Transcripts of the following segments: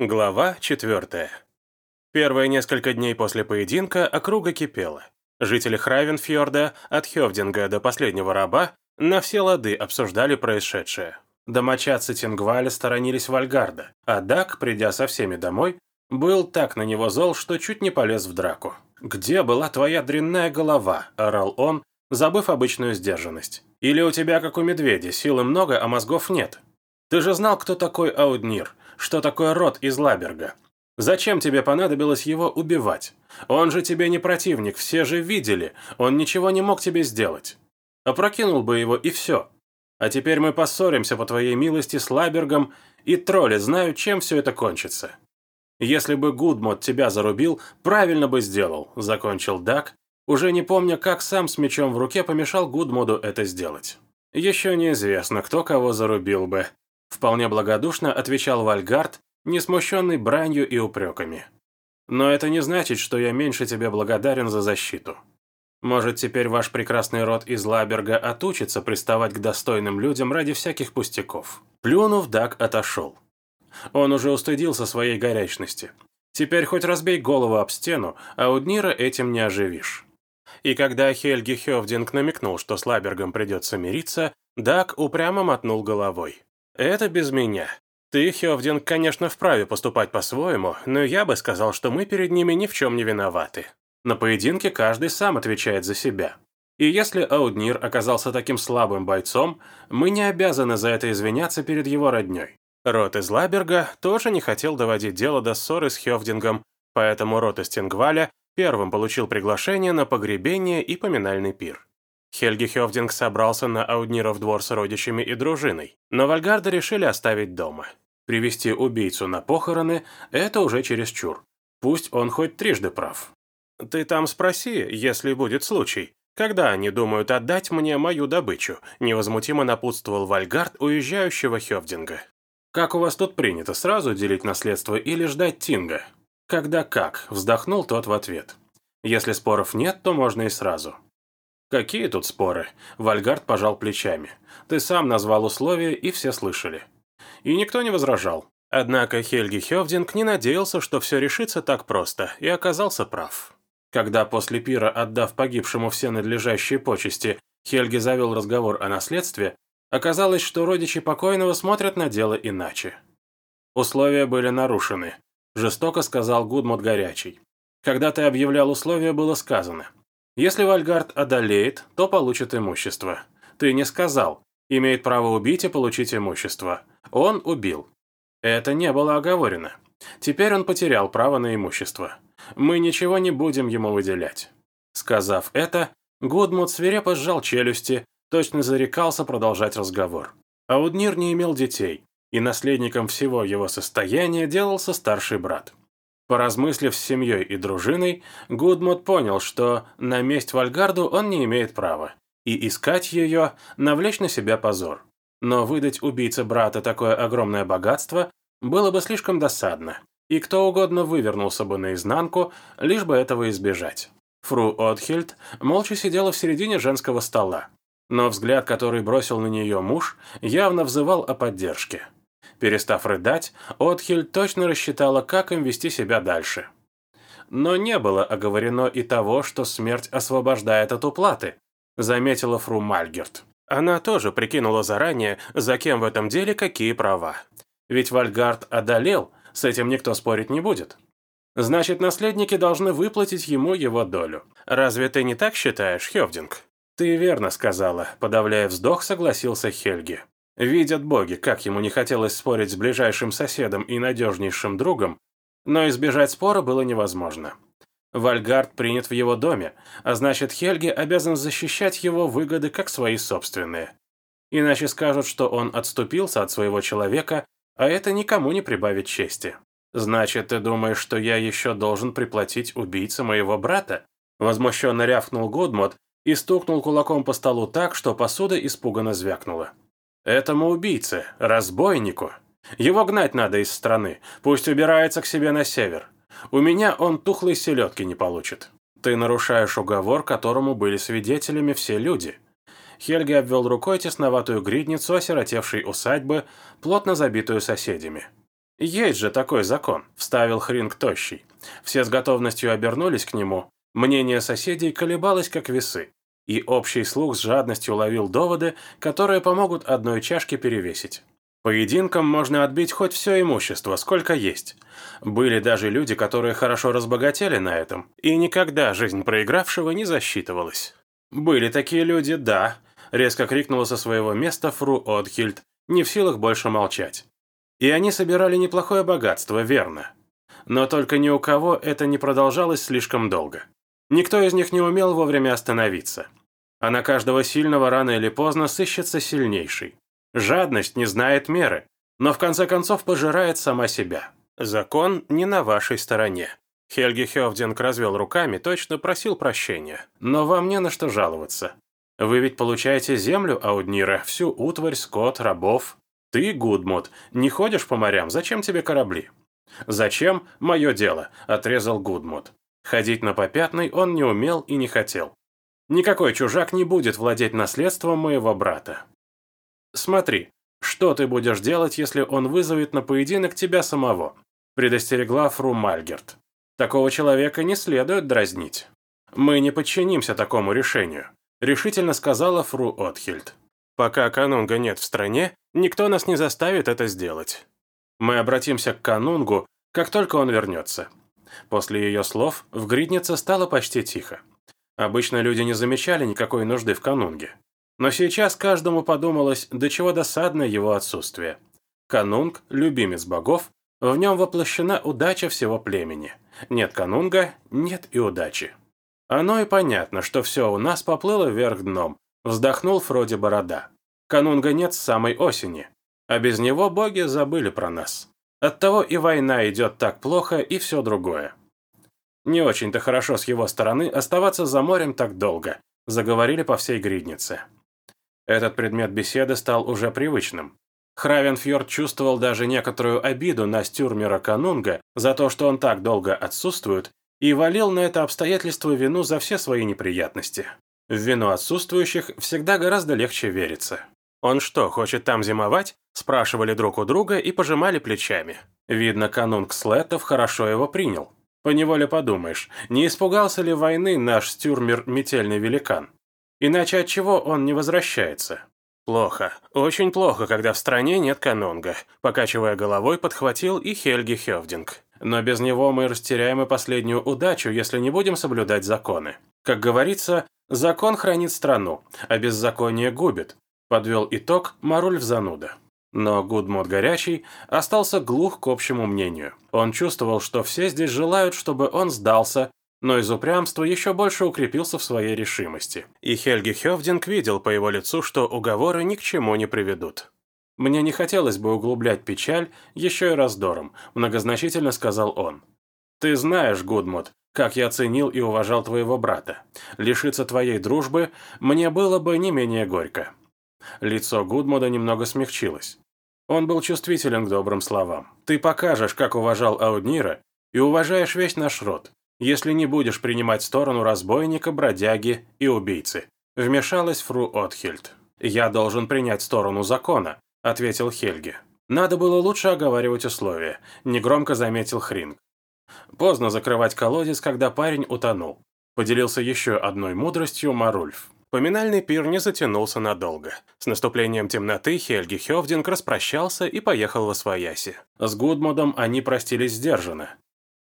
Глава 4. Первые несколько дней после поединка округа кипела. Жители Хравенфьорда, от Хевдинга до последнего раба, на все лады обсуждали происшедшее. Домочадцы Тингваля сторонились Вальгарда, а Дак, придя со всеми домой, был так на него зол, что чуть не полез в драку. «Где была твоя дрянная голова?» – орал он, забыв обычную сдержанность. «Или у тебя, как у медведя, силы много, а мозгов нет? Ты же знал, кто такой Ауднир, что такое род из Лаберга. Зачем тебе понадобилось его убивать? Он же тебе не противник, все же видели, он ничего не мог тебе сделать. Опрокинул бы его и все. А теперь мы поссоримся по твоей милости с Лабергом, и тролли знают, чем все это кончится. Если бы Гудмот тебя зарубил, правильно бы сделал, закончил Дак, уже не помня, как сам с мечом в руке помешал Гудмоду это сделать. Еще неизвестно, кто кого зарубил бы, Вполне благодушно отвечал Вальгард, не смущенный бранью и упреками. «Но это не значит, что я меньше тебе благодарен за защиту. Может, теперь ваш прекрасный род из Лаберга отучится приставать к достойным людям ради всяких пустяков». Плюнув, Дак отошел. Он уже устыдился своей горячности. Теперь хоть разбей голову об стену, а Уднира этим не оживишь. И когда Хельги Хевдинг намекнул, что с Лабергом придется мириться, Дак упрямо мотнул головой. «Это без меня. Ты, Хевдин, конечно, вправе поступать по-своему, но я бы сказал, что мы перед ними ни в чем не виноваты. На поединке каждый сам отвечает за себя. И если Ауднир оказался таким слабым бойцом, мы не обязаны за это извиняться перед его родней. Рот из Лаберга тоже не хотел доводить дело до ссоры с Хевдингом, поэтому Рот из Тенгваля первым получил приглашение на погребение и поминальный пир. Хельги Хевдинг собрался на Аудниров двор с родичами и дружиной, но Вальгарда решили оставить дома. Привести убийцу на похороны – это уже чересчур. Пусть он хоть трижды прав. «Ты там спроси, если будет случай, когда они думают отдать мне мою добычу», невозмутимо напутствовал Вальгард уезжающего Хевдинга. «Как у вас тут принято, сразу делить наследство или ждать Тинга?» «Когда как», – вздохнул тот в ответ. «Если споров нет, то можно и сразу». «Какие тут споры?» Вальгард пожал плечами. «Ты сам назвал условия, и все слышали». И никто не возражал. Однако Хельги Хевдинг не надеялся, что все решится так просто, и оказался прав. Когда после пира, отдав погибшему все надлежащие почести, Хельги завел разговор о наследстве, оказалось, что родичи покойного смотрят на дело иначе. Условия были нарушены, жестоко сказал Гудмут Горячий. Когда ты объявлял условия, было сказано – если Вальгард одолеет, то получит имущество. Ты не сказал. Имеет право убить и получить имущество. Он убил. Это не было оговорено. Теперь он потерял право на имущество. Мы ничего не будем ему выделять. Сказав это, Гудмут свирепо сжал челюсти, точно зарекался продолжать разговор. Ауднир не имел детей, и наследником всего его состояния делался старший брат. Поразмыслив с семьей и дружиной, Гудмут понял, что на месть Вальгарду он не имеет права, и искать ее – навлечь на себя позор. Но выдать убийце брата такое огромное богатство было бы слишком досадно, и кто угодно вывернулся бы наизнанку, лишь бы этого избежать. Фру Отхильд молча сидела в середине женского стола, но взгляд, который бросил на нее муж, явно взывал о поддержке. Перестав рыдать, Отхель точно рассчитала, как им вести себя дальше. Но не было оговорено и того, что смерть освобождает от уплаты, заметила фру Мальгерт. Она тоже прикинула заранее, за кем в этом деле какие права. Ведь Вальгард одолел, с этим никто спорить не будет. Значит, наследники должны выплатить ему его долю. Разве ты не так считаешь, Хевдинг? Ты верно сказала, подавляя вздох, согласился Хельги. Видят боги, как ему не хотелось спорить с ближайшим соседом и надежнейшим другом, но избежать спора было невозможно. Вальгард принят в его доме, а значит Хельги обязан защищать его выгоды как свои собственные. Иначе скажут, что он отступился от своего человека, а это никому не прибавит чести. «Значит, ты думаешь, что я еще должен приплатить убийце моего брата?» Возмущенно рявкнул Годмот и стукнул кулаком по столу так, что посуда испуганно звякнула. Этому убийце, разбойнику. Его гнать надо из страны. Пусть убирается к себе на север. У меня он тухлой селедки не получит. Ты нарушаешь уговор, которому были свидетелями все люди. Хельги обвел рукой тесноватую гридницу осиротевшей усадьбы, плотно забитую соседями. «Есть же такой закон», – вставил Хринг тощий. Все с готовностью обернулись к нему. Мнение соседей колебалось, как весы. И общий слух с жадностью ловил доводы, которые помогут одной чашке перевесить. Поединком можно отбить хоть все имущество, сколько есть. Были даже люди, которые хорошо разбогатели на этом, и никогда жизнь проигравшего не засчитывалась. «Были такие люди, да», – резко крикнула со своего места фру Отхильд, не в силах больше молчать. И они собирали неплохое богатство, верно. Но только ни у кого это не продолжалось слишком долго. Никто из них не умел вовремя остановиться. А на каждого сильного рано или поздно сыщется сильнейший. Жадность не знает меры, но в конце концов пожирает сама себя. Закон не на вашей стороне. Хельги Хевдинг развел руками, точно просил прощения. Но вам не на что жаловаться. Вы ведь получаете землю Ауднира, всю утварь, скот, рабов. Ты, Гудмут, не ходишь по морям, зачем тебе корабли? Зачем? Мое дело, отрезал Гудмут. Ходить на попятный он не умел и не хотел. Никакой чужак не будет владеть наследством моего брата. Смотри, что ты будешь делать, если он вызовет на поединок тебя самого? Предостерегла Фру Мальгерт. Такого человека не следует дразнить. Мы не подчинимся такому решению, решительно сказала Фру Отхильд. Пока канунга нет в стране, никто нас не заставит это сделать. Мы обратимся к канунгу, как только он вернется. После ее слов в гриднице стало почти тихо. Обычно люди не замечали никакой нужды в канунге. Но сейчас каждому подумалось, до чего досадно его отсутствие. Канунг – любимец богов, в нем воплощена удача всего племени. Нет канунга – нет и удачи. Оно и понятно, что все у нас поплыло вверх дном, Вздохнул Фроди Борода. Канунга нет с самой осени. А без него боги забыли про нас. Оттого и война идет так плохо, и все другое. Не очень-то хорошо с его стороны оставаться за морем так долго, заговорили по всей гриднице. Этот предмет беседы стал уже привычным. Хравенфьорд чувствовал даже некоторую обиду на Стюрмера Канунга за то, что он так долго отсутствует, и валил на это обстоятельство вину за все свои неприятности. В вину отсутствующих всегда гораздо легче вериться. «Он что, хочет там зимовать?» – спрашивали друг у друга и пожимали плечами. Видно, канунг Слетов хорошо его принял. Поневоле подумаешь, не испугался ли войны наш стюрмер метельный великан? Иначе от чего он не возвращается? Плохо, очень плохо, когда в стране нет канунга, покачивая головой, подхватил и Хельги Хевдинг. Но без него мы растеряем и последнюю удачу, если не будем соблюдать законы. Как говорится, закон хранит страну, а беззаконие губит, подвел итог Маруль в зануда. Но Гудмот Горячий остался глух к общему мнению. Он чувствовал, что все здесь желают, чтобы он сдался, но из упрямства еще больше укрепился в своей решимости. И Хельги Хевдинг видел по его лицу, что уговоры ни к чему не приведут. «Мне не хотелось бы углублять печаль еще и раздором», многозначительно сказал он. «Ты знаешь, Гудмут, как я ценил и уважал твоего брата. Лишиться твоей дружбы мне было бы не менее горько». Лицо Гудмуда немного смягчилось. Он был чувствителен к добрым словам. «Ты покажешь, как уважал Ауднира, и уважаешь весь наш род, если не будешь принимать сторону разбойника, бродяги и убийцы», вмешалась Фру Отхильд. «Я должен принять сторону закона», — ответил Хельги. «Надо было лучше оговаривать условия», — негромко заметил Хринг. Поздно закрывать колодец, когда парень утонул. Поделился еще одной мудростью Марульф. Поминальный пир не затянулся надолго. С наступлением темноты Хельги Хевдинг распрощался и поехал во Свояси. С Гудмодом они простились сдержанно.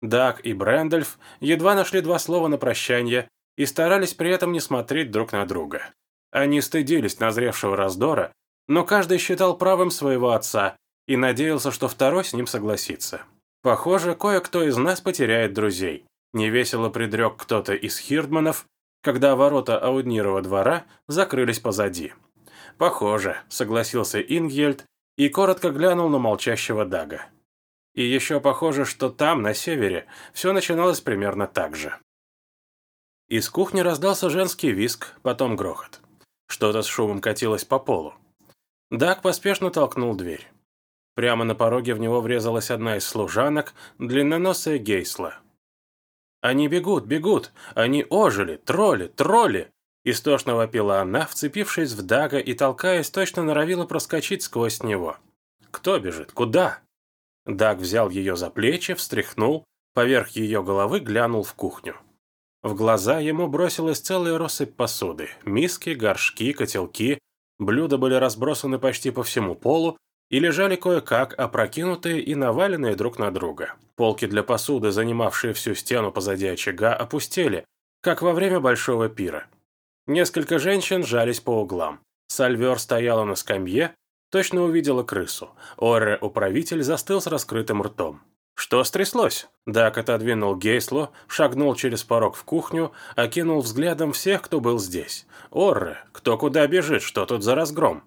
Даг и Брэндольф едва нашли два слова на прощание и старались при этом не смотреть друг на друга. Они стыдились назревшего раздора, но каждый считал правым своего отца и надеялся, что второй с ним согласится. Похоже, кое-кто из нас потеряет друзей. Невесело предрек кто-то из хирдманов, когда ворота Ауднирова двора закрылись позади. «Похоже», — согласился Ингельд и коротко глянул на молчащего Дага. И еще похоже, что там, на севере, все начиналось примерно так же. Из кухни раздался женский виск, потом грохот. Что-то с шумом катилось по полу. Даг поспешно толкнул дверь. Прямо на пороге в него врезалась одна из служанок, длинноносая Гейсла. «Они бегут, бегут! Они ожили! Тролли, тролли!» Истошно вопила она, вцепившись в Дага и толкаясь, точно норовила проскочить сквозь него. «Кто бежит? Куда?» Даг взял ее за плечи, встряхнул, поверх ее головы глянул в кухню. В глаза ему бросилась целая россыпь посуды. Миски, горшки, котелки. Блюда были разбросаны почти по всему полу и лежали кое-как, опрокинутые и наваленные друг на друга. Полки для посуды, занимавшие всю стену позади очага, опустели, как во время большого пира. Несколько женщин жались по углам. Сальвер стояла на скамье, точно увидела крысу. Орре-управитель застыл с раскрытым ртом. «Что стряслось?» Дак отодвинул Гейсло, шагнул через порог в кухню, окинул взглядом всех, кто был здесь. «Орре, кто куда бежит, что тут за разгром?»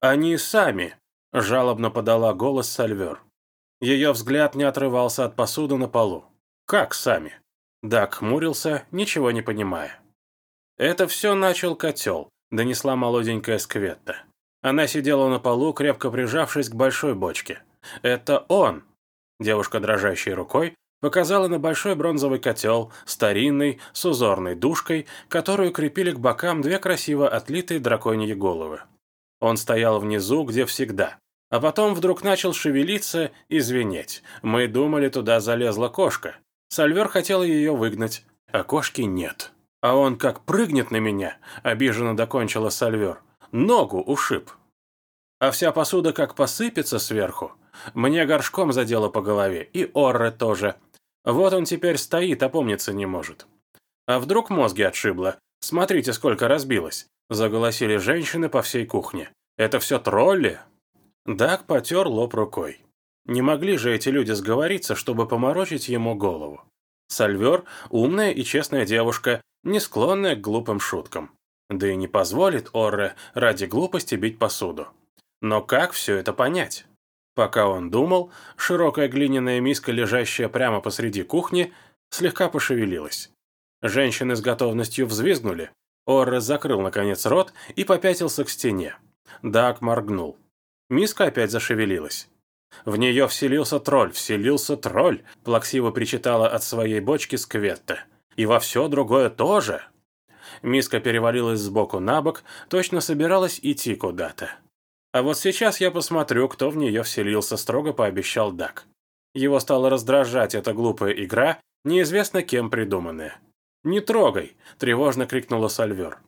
«Они сами», – жалобно подала голос Сальвер. Ее взгляд не отрывался от посуды на полу. «Как сами?» Дак хмурился, ничего не понимая. «Это все начал котел», – донесла молоденькая Скветта. Она сидела на полу, крепко прижавшись к большой бочке. «Это он!» Девушка, дрожащей рукой, показала на большой бронзовый котел, старинный, с узорной душкой, которую крепили к бокам две красиво отлитые драконьи головы. Он стоял внизу, где всегда. А потом вдруг начал шевелиться и звенеть. Мы думали, туда залезла кошка. Сальвер хотел ее выгнать, а кошки нет. А он как прыгнет на меня, обиженно докончила Сальвер. Ногу ушиб. А вся посуда как посыпется сверху. Мне горшком задело по голове, и Орре тоже. Вот он теперь стоит, опомниться не может. А вдруг мозги отшибло? Смотрите, сколько разбилось. Заголосили женщины по всей кухне. Это все тролли? Даг потер лоб рукой. Не могли же эти люди сговориться, чтобы поморочить ему голову. Сальвер – умная и честная девушка, не склонная к глупым шуткам. Да и не позволит Орре ради глупости бить посуду. Но как все это понять? Пока он думал, широкая глиняная миска, лежащая прямо посреди кухни, слегка пошевелилась. Женщины с готовностью взвизгнули. Орре закрыл, наконец, рот и попятился к стене. Даг моргнул. Миска опять зашевелилась. В нее вселился тролль, вселился тролль, плаксиво причитала от своей бочки скветта. И во все другое тоже. Миска перевалилась сбоку на бок, точно собиралась идти куда-то. А вот сейчас я посмотрю, кто в нее вселился, строго пообещал Дак. Его стало раздражать эта глупая игра, неизвестно кем придуманная. «Не трогай!» – тревожно крикнула Сальвер.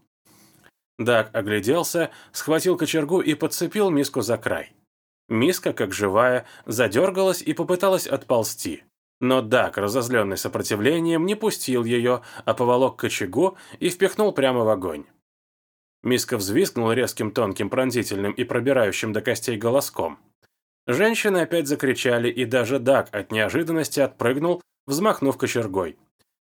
Дак огляделся, схватил кочергу и подцепил миску за край. Миска, как живая, задергалась и попыталась отползти. Но Дак, разозленный сопротивлением, не пустил ее, а поволок к очагу и впихнул прямо в огонь. Миска взвизгнула резким тонким пронзительным и пробирающим до костей голоском. Женщины опять закричали, и даже Дак от неожиданности отпрыгнул, взмахнув кочергой.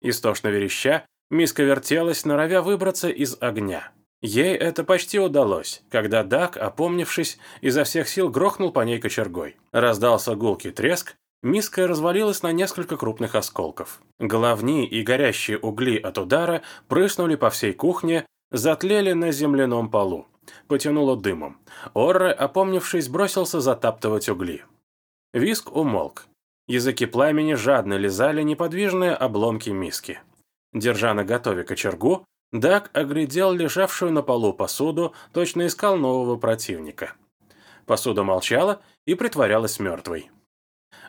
Истошно вереща, Миска вертелась, норовя выбраться из огня. Ей это почти удалось, когда Дак, опомнившись, изо всех сил грохнул по ней кочергой. Раздался гулкий треск, миска развалилась на несколько крупных осколков. Головни и горящие угли от удара прыснули по всей кухне, затлели на земляном полу. Потянуло дымом. Орре, опомнившись, бросился затаптывать угли. Виск умолк. Языки пламени жадно лизали неподвижные обломки миски. Держа на готове кочергу, Даг оглядел лежавшую на полу посуду, точно искал нового противника. Посуда молчала и притворялась мертвой.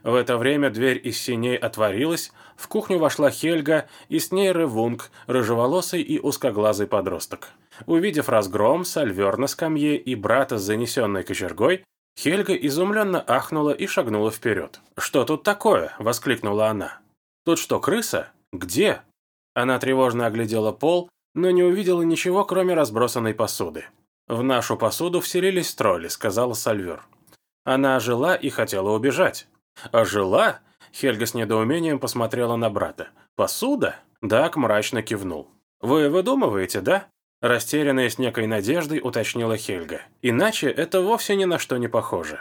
В это время дверь из синей отворилась, в кухню вошла Хельга, и с ней Ревунг, рыжеволосый и узкоглазый подросток. Увидев разгром, Сальвер на скамье и брата с занесенной кочергой, Хельга изумленно ахнула и шагнула вперед. «Что тут такое?» – воскликнула она. «Тут что, крыса? Где?» Она тревожно оглядела пол, но не увидела ничего, кроме разбросанной посуды. «В нашу посуду вселились тролли», – сказала Сальвер. Она ожила и хотела убежать. «Ожила?» Хельга с недоумением посмотрела на брата. «Посуда?» Дак мрачно кивнул. «Вы выдумываете, да?» Растерянная с некой надеждой уточнила Хельга. «Иначе это вовсе ни на что не похоже».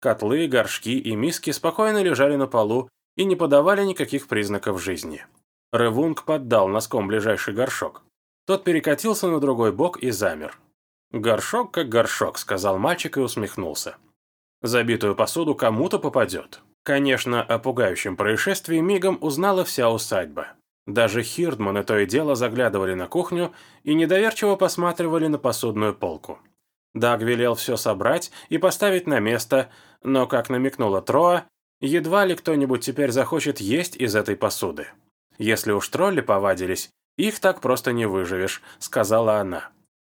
Котлы, горшки и миски спокойно лежали на полу и не подавали никаких признаков жизни. Ревунг поддал носком ближайший горшок. Тот перекатился на другой бок и замер. «Горшок как горшок», — сказал мальчик и усмехнулся. Забитую посуду кому-то попадет. Конечно, о пугающем происшествии мигом узнала вся усадьба. Даже Хирдманы то и дело заглядывали на кухню и недоверчиво посматривали на посудную полку. Даг велел все собрать и поставить на место, но, как намекнула Троа, Едва ли кто-нибудь теперь захочет есть из этой посуды. Если уж тролли повадились, их так просто не выживешь», — сказала она.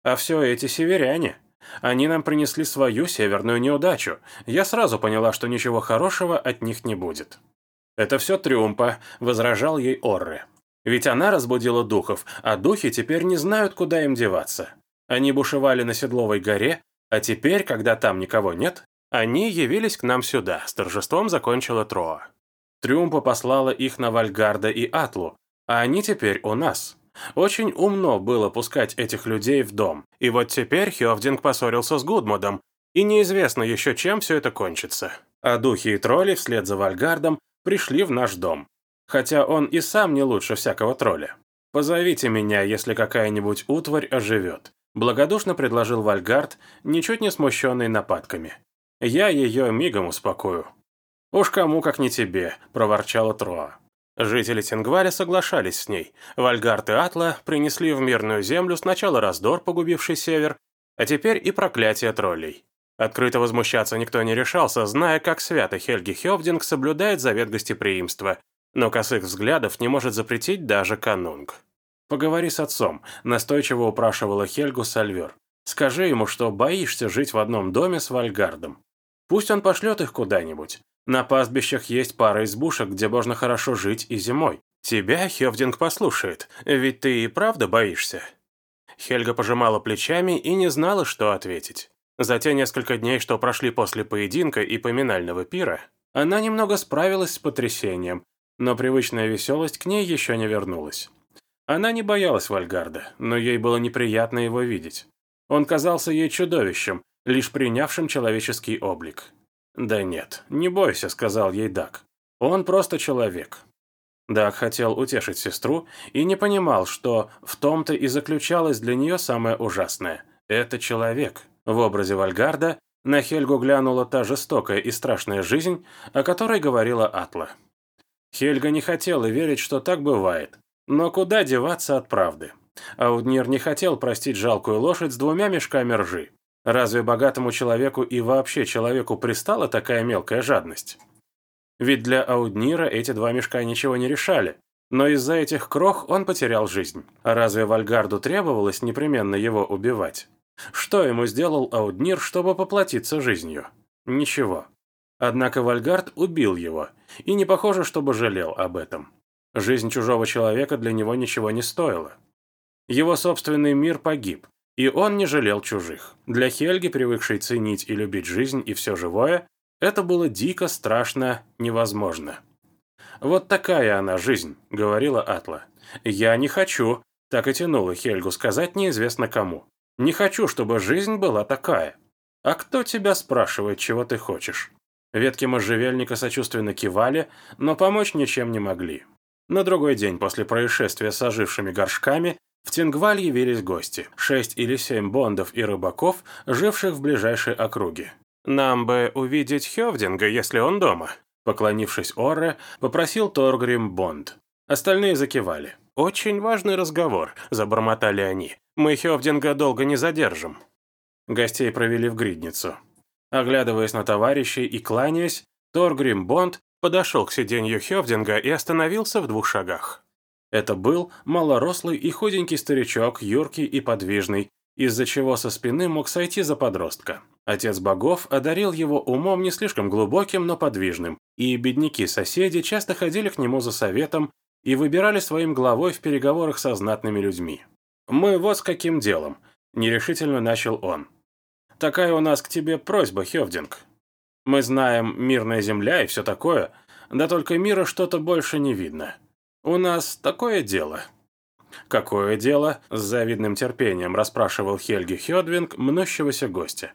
«А все эти северяне. Они нам принесли свою северную неудачу. Я сразу поняла, что ничего хорошего от них не будет». «Это все Трюмпа», — возражал ей Орре. «Ведь она разбудила духов, а духи теперь не знают, куда им деваться. Они бушевали на Седловой горе, а теперь, когда там никого нет, они явились к нам сюда», — с торжеством закончила Троа. Трюмпа послала их на Вальгарда и Атлу, а они теперь у нас. Очень умно было пускать этих людей в дом. И вот теперь Хёвдинг поссорился с Гудмодом, и неизвестно еще, чем все это кончится. А духи и тролли вслед за Вальгардом пришли в наш дом. Хотя он и сам не лучше всякого тролля. «Позовите меня, если какая-нибудь утварь оживет», благодушно предложил Вальгард, ничуть не смущенный нападками. «Я ее мигом успокою». «Уж кому, как не тебе», – проворчала Троа. Жители Тенгваля соглашались с ней. Вальгард и Атла принесли в мирную землю сначала раздор, погубивший север, а теперь и проклятие троллей. Открыто возмущаться никто не решался, зная, как свято Хельги Хёвдинг соблюдает завет гостеприимства, но косых взглядов не может запретить даже канунг. «Поговори с отцом», – настойчиво упрашивала Хельгу Сальвер. «Скажи ему, что боишься жить в одном доме с Вальгардом. Пусть он пошлет их куда-нибудь. На пастбищах есть пара избушек, где можно хорошо жить и зимой. Тебя Хевдинг послушает, ведь ты и правда боишься». Хельга пожимала плечами и не знала, что ответить. За те несколько дней, что прошли после поединка и поминального пира, она немного справилась с потрясением, но привычная веселость к ней еще не вернулась. Она не боялась Вальгарда, но ей было неприятно его видеть. Он казался ей чудовищем, лишь принявшим человеческий облик. «Да нет, не бойся», — сказал ей Дак. «Он просто человек». Дак хотел утешить сестру и не понимал, что в том-то и заключалось для нее самое ужасное. Это человек. В образе Вальгарда на Хельгу глянула та жестокая и страшная жизнь, о которой говорила Атла. Хельга не хотела верить, что так бывает. Но куда деваться от правды? Ауднир не хотел простить жалкую лошадь с двумя мешками ржи. Разве богатому человеку и вообще человеку пристала такая мелкая жадность? Ведь для Ауднира эти два мешка ничего не решали. Но из-за этих крох он потерял жизнь. А разве Вальгарду требовалось непременно его убивать? Что ему сделал Ауднир, чтобы поплатиться жизнью? Ничего. Однако Вальгард убил его, и не похоже, чтобы жалел об этом. Жизнь чужого человека для него ничего не стоила. Его собственный мир погиб, и он не жалел чужих. Для Хельги, привыкшей ценить и любить жизнь и все живое, это было дико, страшно, невозможно. «Вот такая она жизнь», — говорила Атла. «Я не хочу», — так и тянула Хельгу сказать неизвестно кому. «Не хочу, чтобы жизнь была такая». «А кто тебя спрашивает, чего ты хочешь?» Ветки можжевельника сочувственно кивали, но помочь ничем не могли. На другой день после происшествия с ожившими горшками в Тингваль явились гости, шесть или семь бондов и рыбаков, живших в ближайшей округе. «Нам бы увидеть Хёвдинга, если он дома», поклонившись Орре, попросил Торгрим Бонд. Остальные закивали. «Очень важный разговор», – забормотали они. «Мы Хёвдинга долго не задержим». Гостей провели в гридницу. Оглядываясь на товарищей и кланяясь, Торгрим Бонд подошел к сиденью Хёвдинга и остановился в двух шагах. Это был малорослый и худенький старичок, юркий и подвижный, из-за чего со спины мог сойти за подростка. Отец богов одарил его умом не слишком глубоким, но подвижным, и бедняки-соседи часто ходили к нему за советом и выбирали своим главой в переговорах со знатными людьми. «Мы вот с каким делом», – нерешительно начал он. «Такая у нас к тебе просьба, Хевдинг. Мы знаем мирная земля и все такое, да только мира что-то больше не видно. «У нас такое дело». «Какое дело?» – с завидным терпением расспрашивал Хельги Хёдвинг мнущегося гостя.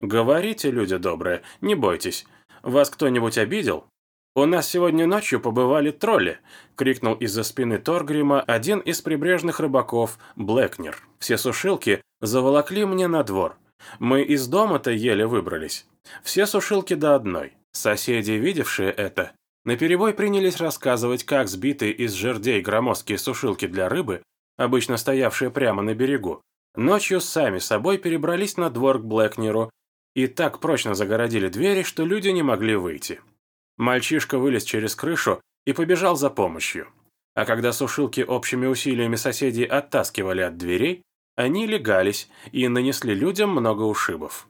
«Говорите, люди добрые, не бойтесь. Вас кто-нибудь обидел?» «У нас сегодня ночью побывали тролли», — крикнул из-за спины Торгрима один из прибрежных рыбаков, Блэкнер. «Все сушилки заволокли мне на двор. Мы из дома-то еле выбрались. Все сушилки до одной. Соседи, видевшие это, Наперебой принялись рассказывать, как сбитые из жердей громоздкие сушилки для рыбы, обычно стоявшие прямо на берегу, ночью сами собой перебрались на двор к Блэкнеру и так прочно загородили двери, что люди не могли выйти. Мальчишка вылез через крышу и побежал за помощью. А когда сушилки общими усилиями соседей оттаскивали от дверей, они легались и нанесли людям много ушибов.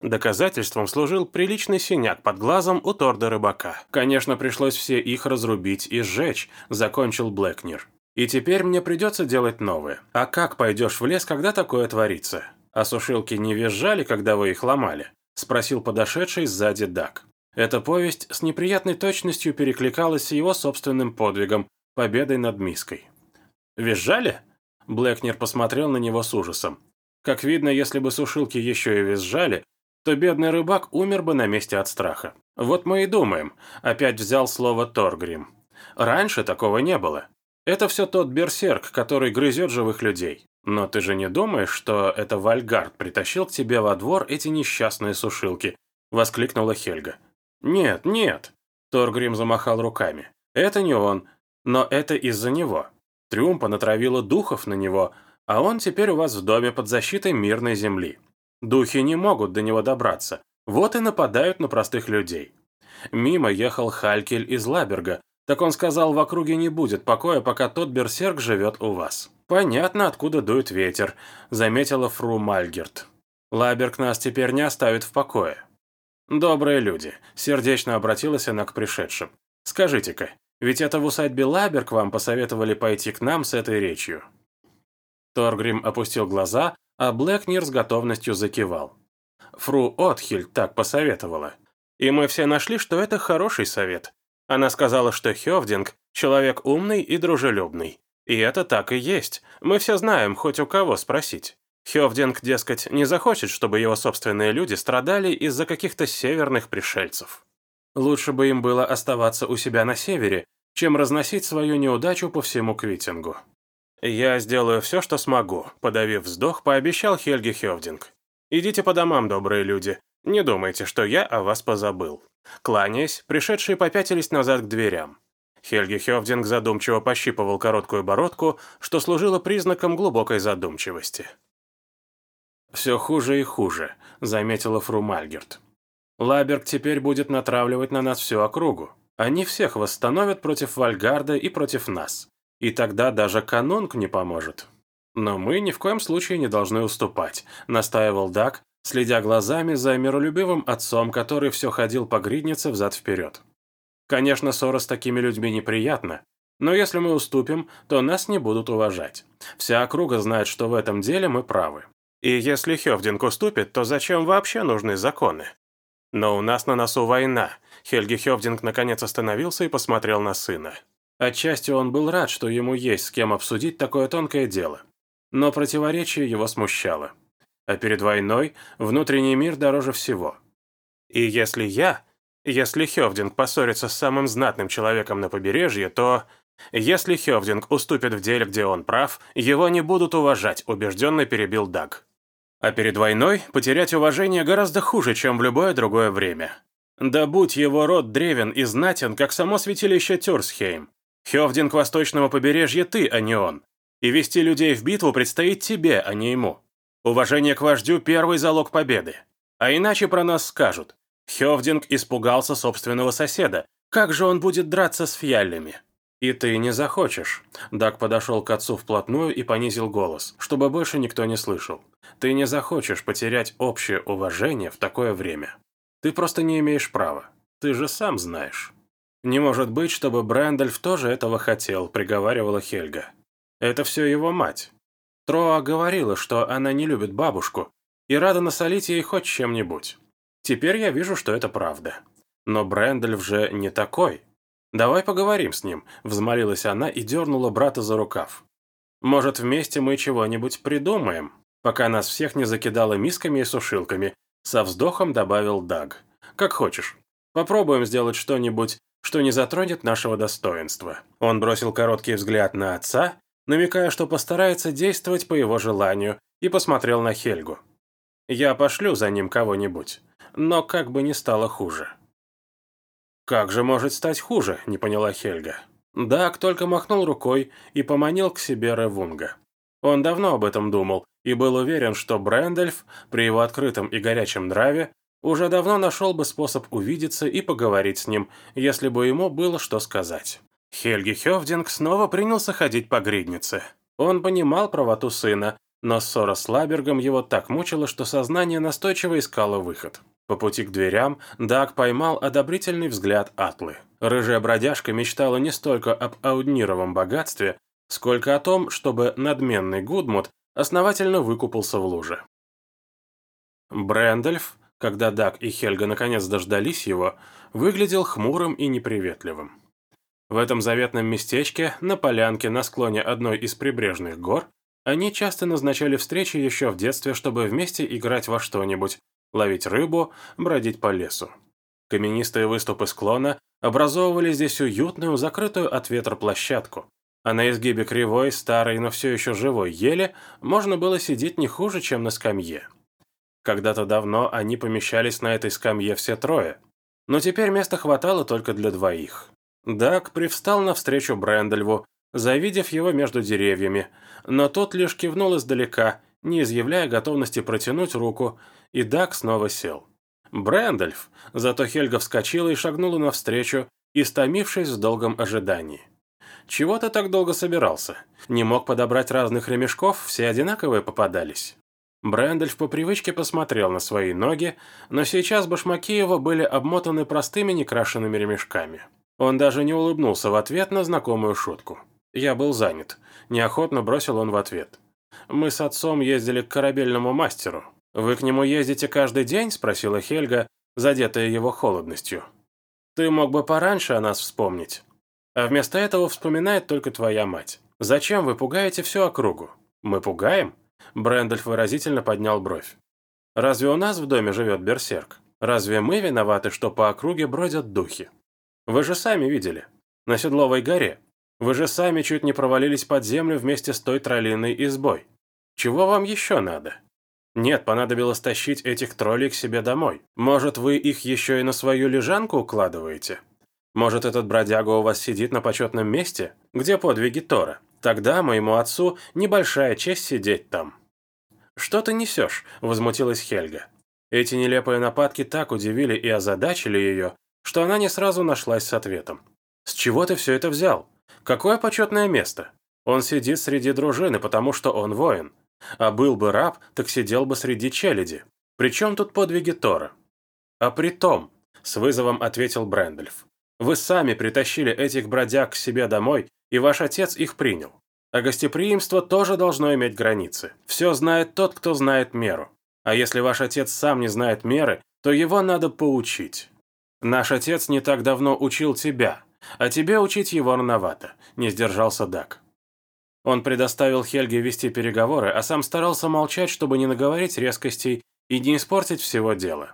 Доказательством служил приличный синяк под глазом у торда рыбака. Конечно, пришлось все их разрубить и сжечь, закончил Блэкнер. И теперь мне придется делать новые. А как пойдешь в лес, когда такое творится? А сушилки не визжали, когда вы их ломали? Спросил подошедший сзади Дак. Эта повесть с неприятной точностью перекликалась с его собственным подвигом, победой над миской. «Визжали?» Блэкнер посмотрел на него с ужасом. Как видно, если бы сушилки еще и визжали, то бедный рыбак умер бы на месте от страха. Вот мы и думаем, опять взял слово Торгрим. Раньше такого не было. Это все тот берсерк, который грызет живых людей. Но ты же не думаешь, что это Вальгард притащил к тебе во двор эти несчастные сушилки? Воскликнула Хельга. Нет, нет. Торгрим замахал руками. Это не он, но это из-за него. Трюмпа натравила духов на него, а он теперь у вас в доме под защитой мирной земли. Духи не могут до него добраться, вот и нападают на простых людей. Мимо ехал Халькель из Лаберга, так он сказал, в округе не будет покоя, пока тот берсерк живет у вас. Понятно, откуда дует ветер, заметила фру Мальгерт. Лаберг нас теперь не оставит в покое. Добрые люди, сердечно обратилась она к пришедшим. Скажите-ка, ведь это в усадьбе Лаберг вам посоветовали пойти к нам с этой речью. Торгрим опустил глаза, а Блэкнир с готовностью закивал. Фру Отхиль так посоветовала. И мы все нашли, что это хороший совет. Она сказала, что Хёвдинг – человек умный и дружелюбный. И это так и есть. Мы все знаем, хоть у кого спросить. Хёвдинг, дескать, не захочет, чтобы его собственные люди страдали из-за каких-то северных пришельцев. Лучше бы им было оставаться у себя на севере, чем разносить свою неудачу по всему Квитингу. «Я сделаю все, что смогу», — подавив вздох, пообещал Хельги Хевдинг. «Идите по домам, добрые люди. Не думайте, что я о вас позабыл». Кланяясь, пришедшие попятились назад к дверям. Хельги Хевдинг задумчиво пощипывал короткую бородку, что служило признаком глубокой задумчивости. «Все хуже и хуже», — заметила фру Мальгерт. «Лаберг теперь будет натравливать на нас всю округу. Они всех восстановят против Вальгарда и против нас. И тогда даже канунг не поможет. Но мы ни в коем случае не должны уступать, настаивал Дак, следя глазами за миролюбивым отцом, который все ходил по гриднице взад-вперед. Конечно, ссора с такими людьми неприятна, но если мы уступим, то нас не будут уважать. Вся округа знает, что в этом деле мы правы. И если Хевдинг уступит, то зачем вообще нужны законы? Но у нас на носу война. Хельги Хевдинг наконец остановился и посмотрел на сына. Отчасти он был рад, что ему есть с кем обсудить такое тонкое дело. Но противоречие его смущало. А перед войной внутренний мир дороже всего. И если я, если Хевдинг поссорится с самым знатным человеком на побережье, то... Если Хевдинг уступит в деле, где он прав, его не будут уважать, убежденно перебил Даг. А перед войной потерять уважение гораздо хуже, чем в любое другое время. Да будь его род древен и знатен, как само святилище Тюрсхейм, Хевдинг восточного побережья ты, а не он. И вести людей в битву предстоит тебе, а не ему. Уважение к вождю – первый залог победы. А иначе про нас скажут. Хевдинг испугался собственного соседа. Как же он будет драться с фьяллями? «И ты не захочешь». Даг подошел к отцу вплотную и понизил голос, чтобы больше никто не слышал. «Ты не захочешь потерять общее уважение в такое время. Ты просто не имеешь права. Ты же сам знаешь». «Не может быть, чтобы Брэндальф тоже этого хотел», — приговаривала Хельга. «Это все его мать. Троа говорила, что она не любит бабушку и рада насолить ей хоть чем-нибудь. Теперь я вижу, что это правда. Но Брэндальф же не такой. Давай поговорим с ним», — взмолилась она и дернула брата за рукав. «Может, вместе мы чего-нибудь придумаем, пока нас всех не закидало мисками и сушилками», — со вздохом добавил Даг. «Как хочешь. Попробуем сделать что-нибудь что не затронет нашего достоинства. Он бросил короткий взгляд на отца, намекая, что постарается действовать по его желанию, и посмотрел на Хельгу. «Я пошлю за ним кого-нибудь, но как бы ни стало хуже». «Как же может стать хуже?» – не поняла Хельга. Дак только махнул рукой и поманил к себе Ревунга. Он давно об этом думал и был уверен, что Брэндальф при его открытом и горячем нраве уже давно нашел бы способ увидеться и поговорить с ним, если бы ему было что сказать. Хельги Хёвдинг снова принялся ходить по гриднице. Он понимал правоту сына, но ссора с Лабергом его так мучила, что сознание настойчиво искало выход. По пути к дверям Даг поймал одобрительный взгляд Атлы. Рыжая бродяжка мечтала не столько об ауднировом богатстве, сколько о том, чтобы надменный Гудмут основательно выкупался в луже. Брэндальф, когда Даг и Хельга наконец дождались его, выглядел хмурым и неприветливым. В этом заветном местечке, на полянке на склоне одной из прибрежных гор, они часто назначали встречи еще в детстве, чтобы вместе играть во что-нибудь, ловить рыбу, бродить по лесу. Каменистые выступы склона образовывали здесь уютную, закрытую от ветра площадку, а на изгибе кривой, старой, но все еще живой ели можно было сидеть не хуже, чем на скамье. Когда-то давно они помещались на этой скамье все трое, но теперь места хватало только для двоих. Даг привстал навстречу Брэндальву, завидев его между деревьями, но тот лишь кивнул издалека, не изъявляя готовности протянуть руку, и Даг снова сел. Брэндальф, зато Хельга вскочила и шагнула навстречу, истомившись в долгом ожидании. «Чего ты так долго собирался? Не мог подобрать разных ремешков, все одинаковые попадались?» Брэндальф по привычке посмотрел на свои ноги, но сейчас башмаки его были обмотаны простыми некрашенными ремешками. Он даже не улыбнулся в ответ на знакомую шутку. «Я был занят». Неохотно бросил он в ответ. «Мы с отцом ездили к корабельному мастеру». «Вы к нему ездите каждый день?» – спросила Хельга, задетая его холодностью. «Ты мог бы пораньше о нас вспомнить. А вместо этого вспоминает только твоя мать. Зачем вы пугаете всю округу? Мы пугаем?» Брэндальф выразительно поднял бровь. «Разве у нас в доме живет берсерк? Разве мы виноваты, что по округе бродят духи? Вы же сами видели. На Седловой горе. Вы же сами чуть не провалились под землю вместе с той троллиной избой. Чего вам еще надо? Нет, понадобилось тащить этих троллей к себе домой. Может, вы их еще и на свою лежанку укладываете? Может, этот бродяга у вас сидит на почетном месте? Где подвиги Тора? Тогда моему отцу небольшая честь сидеть там». «Что ты несешь?» – возмутилась Хельга. Эти нелепые нападки так удивили и озадачили ее, что она не сразу нашлась с ответом. «С чего ты все это взял? Какое почетное место? Он сидит среди дружины, потому что он воин. А был бы раб, так сидел бы среди челяди. Причем тут подвиги Тора?» «А при том», – с вызовом ответил Брэндальф, «вы сами притащили этих бродяг к себе домой, и ваш отец их принял. А гостеприимство тоже должно иметь границы. Все знает тот, кто знает меру. А если ваш отец сам не знает меры, то его надо поучить. Наш отец не так давно учил тебя, а тебе учить его рановато», – не сдержался Дак. Он предоставил Хельге вести переговоры, а сам старался молчать, чтобы не наговорить резкостей и не испортить всего дела.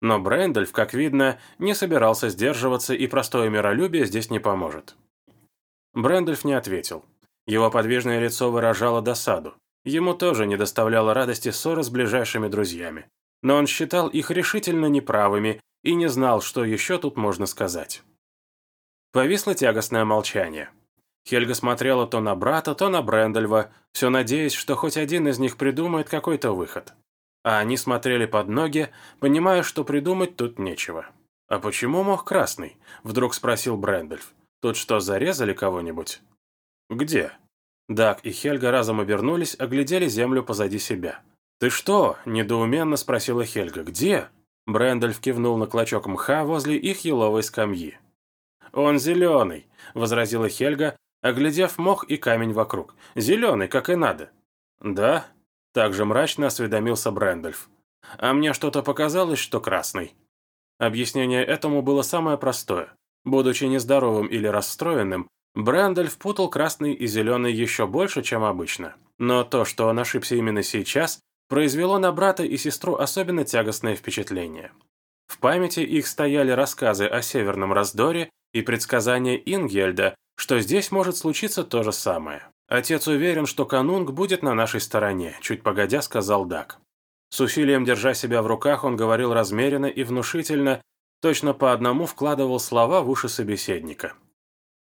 Но Брэндальф, как видно, не собирался сдерживаться, и простое миролюбие здесь не поможет. Брэндальф не ответил. Его подвижное лицо выражало досаду. Ему тоже не доставляло радости ссора с ближайшими друзьями. Но он считал их решительно неправыми и не знал, что еще тут можно сказать. Повисло тягостное молчание. Хельга смотрела то на брата, то на Брэндальва, все надеясь, что хоть один из них придумает какой-то выход. А они смотрели под ноги, понимая, что придумать тут нечего. «А почему мох красный?» – вдруг спросил Брэндальф. «Тут что, зарезали кого-нибудь?» «Где?» Даг и Хельга разом обернулись, оглядели землю позади себя. «Ты что?» – недоуменно спросила Хельга. «Где?» Брэндальф кивнул на клочок мха возле их еловой скамьи. «Он зеленый», – возразила Хельга, оглядев мох и камень вокруг. «Зеленый, как и надо». «Да?» – также мрачно осведомился Брэндальф. «А мне что-то показалось, что красный». Объяснение этому было самое простое. Будучи нездоровым или расстроенным, Брэндальф путал красный и зеленый еще больше, чем обычно. Но то, что он ошибся именно сейчас, произвело на брата и сестру особенно тягостное впечатление. В памяти их стояли рассказы о Северном раздоре и предсказания Ингельда, что здесь может случиться то же самое. «Отец уверен, что канунг будет на нашей стороне», – чуть погодя сказал Дак. С усилием держа себя в руках, он говорил размеренно и внушительно, точно по одному вкладывал слова в уши собеседника.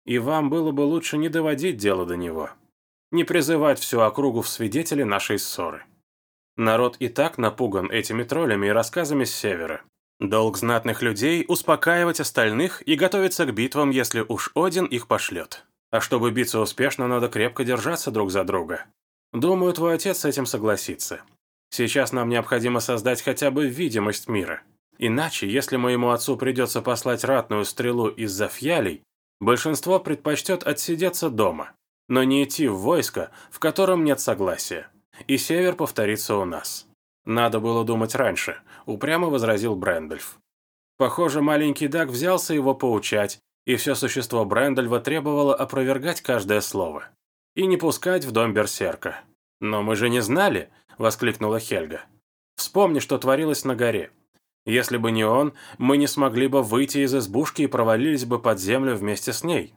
И вам было бы лучше не доводить дело до него. Не призывать всю округу в свидетели нашей ссоры. Народ и так напуган этими троллями и рассказами с севера. Долг знатных людей – успокаивать остальных и готовиться к битвам, если уж Один их пошлет. А чтобы биться успешно, надо крепко держаться друг за друга. Думаю, твой отец с этим согласится. Сейчас нам необходимо создать хотя бы видимость мира. Иначе, если моему отцу придется послать ратную стрелу из-за фьялей, большинство предпочтет отсидеться дома, но не идти в войско, в котором нет согласия. И север повторится у нас. «Надо было думать раньше», – упрямо возразил Брэндольф. Похоже, маленький Даг взялся его поучать, и все существо Брэндольва требовало опровергать каждое слово. И не пускать в дом берсерка. «Но мы же не знали», – воскликнула Хельга. «Вспомни, что творилось на горе. Если бы не он, мы не смогли бы выйти из избушки и провалились бы под землю вместе с ней.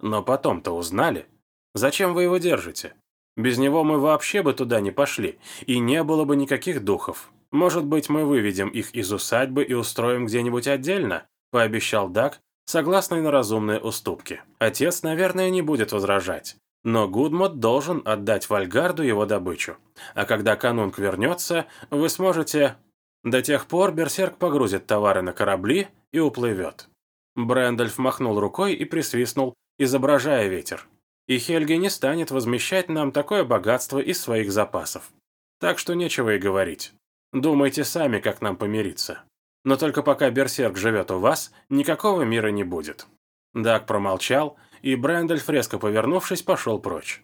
Но потом-то узнали. Зачем вы его держите? Без него мы вообще бы туда не пошли, и не было бы никаких духов. Может быть, мы выведем их из усадьбы и устроим где-нибудь отдельно?» – пообещал Дак, согласный на разумные уступки. Отец, наверное, не будет возражать. Но Гудмот должен отдать Вальгарду его добычу. А когда канунг вернется, вы сможете... До тех пор Берсерк погрузит товары на корабли и уплывет. Брэндальф махнул рукой и присвистнул, изображая ветер и Хельги не станет возмещать нам такое богатство из своих запасов. Так что нечего и говорить. Думайте сами, как нам помириться. Но только пока Берсерк живет у вас, никакого мира не будет». Даг промолчал, и Брэндальф, резко повернувшись, пошел прочь.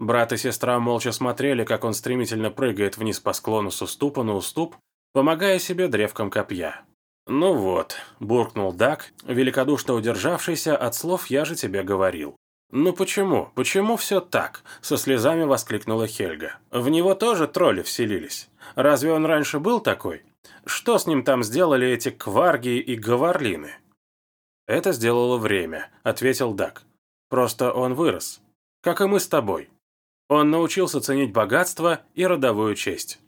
Брат и сестра молча смотрели, как он стремительно прыгает вниз по склону с уступа на уступ, помогая себе древком копья. «Ну вот», – буркнул Даг, великодушно удержавшийся от слов «я же тебе говорил». «Ну почему? Почему все так?» – со слезами воскликнула Хельга. «В него тоже тролли вселились. Разве он раньше был такой? Что с ним там сделали эти кварги и гаварлины?» «Это сделало время», – ответил Дак. «Просто он вырос. Как и мы с тобой. Он научился ценить богатство и родовую честь.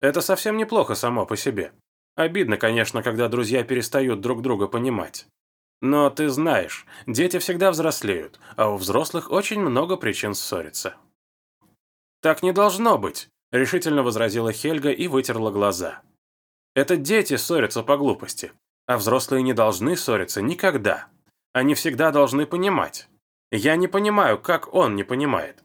Это совсем неплохо само по себе. Обидно, конечно, когда друзья перестают друг друга понимать. Но ты знаешь, дети всегда взрослеют, а у взрослых очень много причин ссориться. «Так не должно быть», – решительно возразила Хельга и вытерла глаза. «Это дети ссорятся по глупости, а взрослые не должны ссориться никогда. Они всегда должны понимать. Я не понимаю, как он не понимает.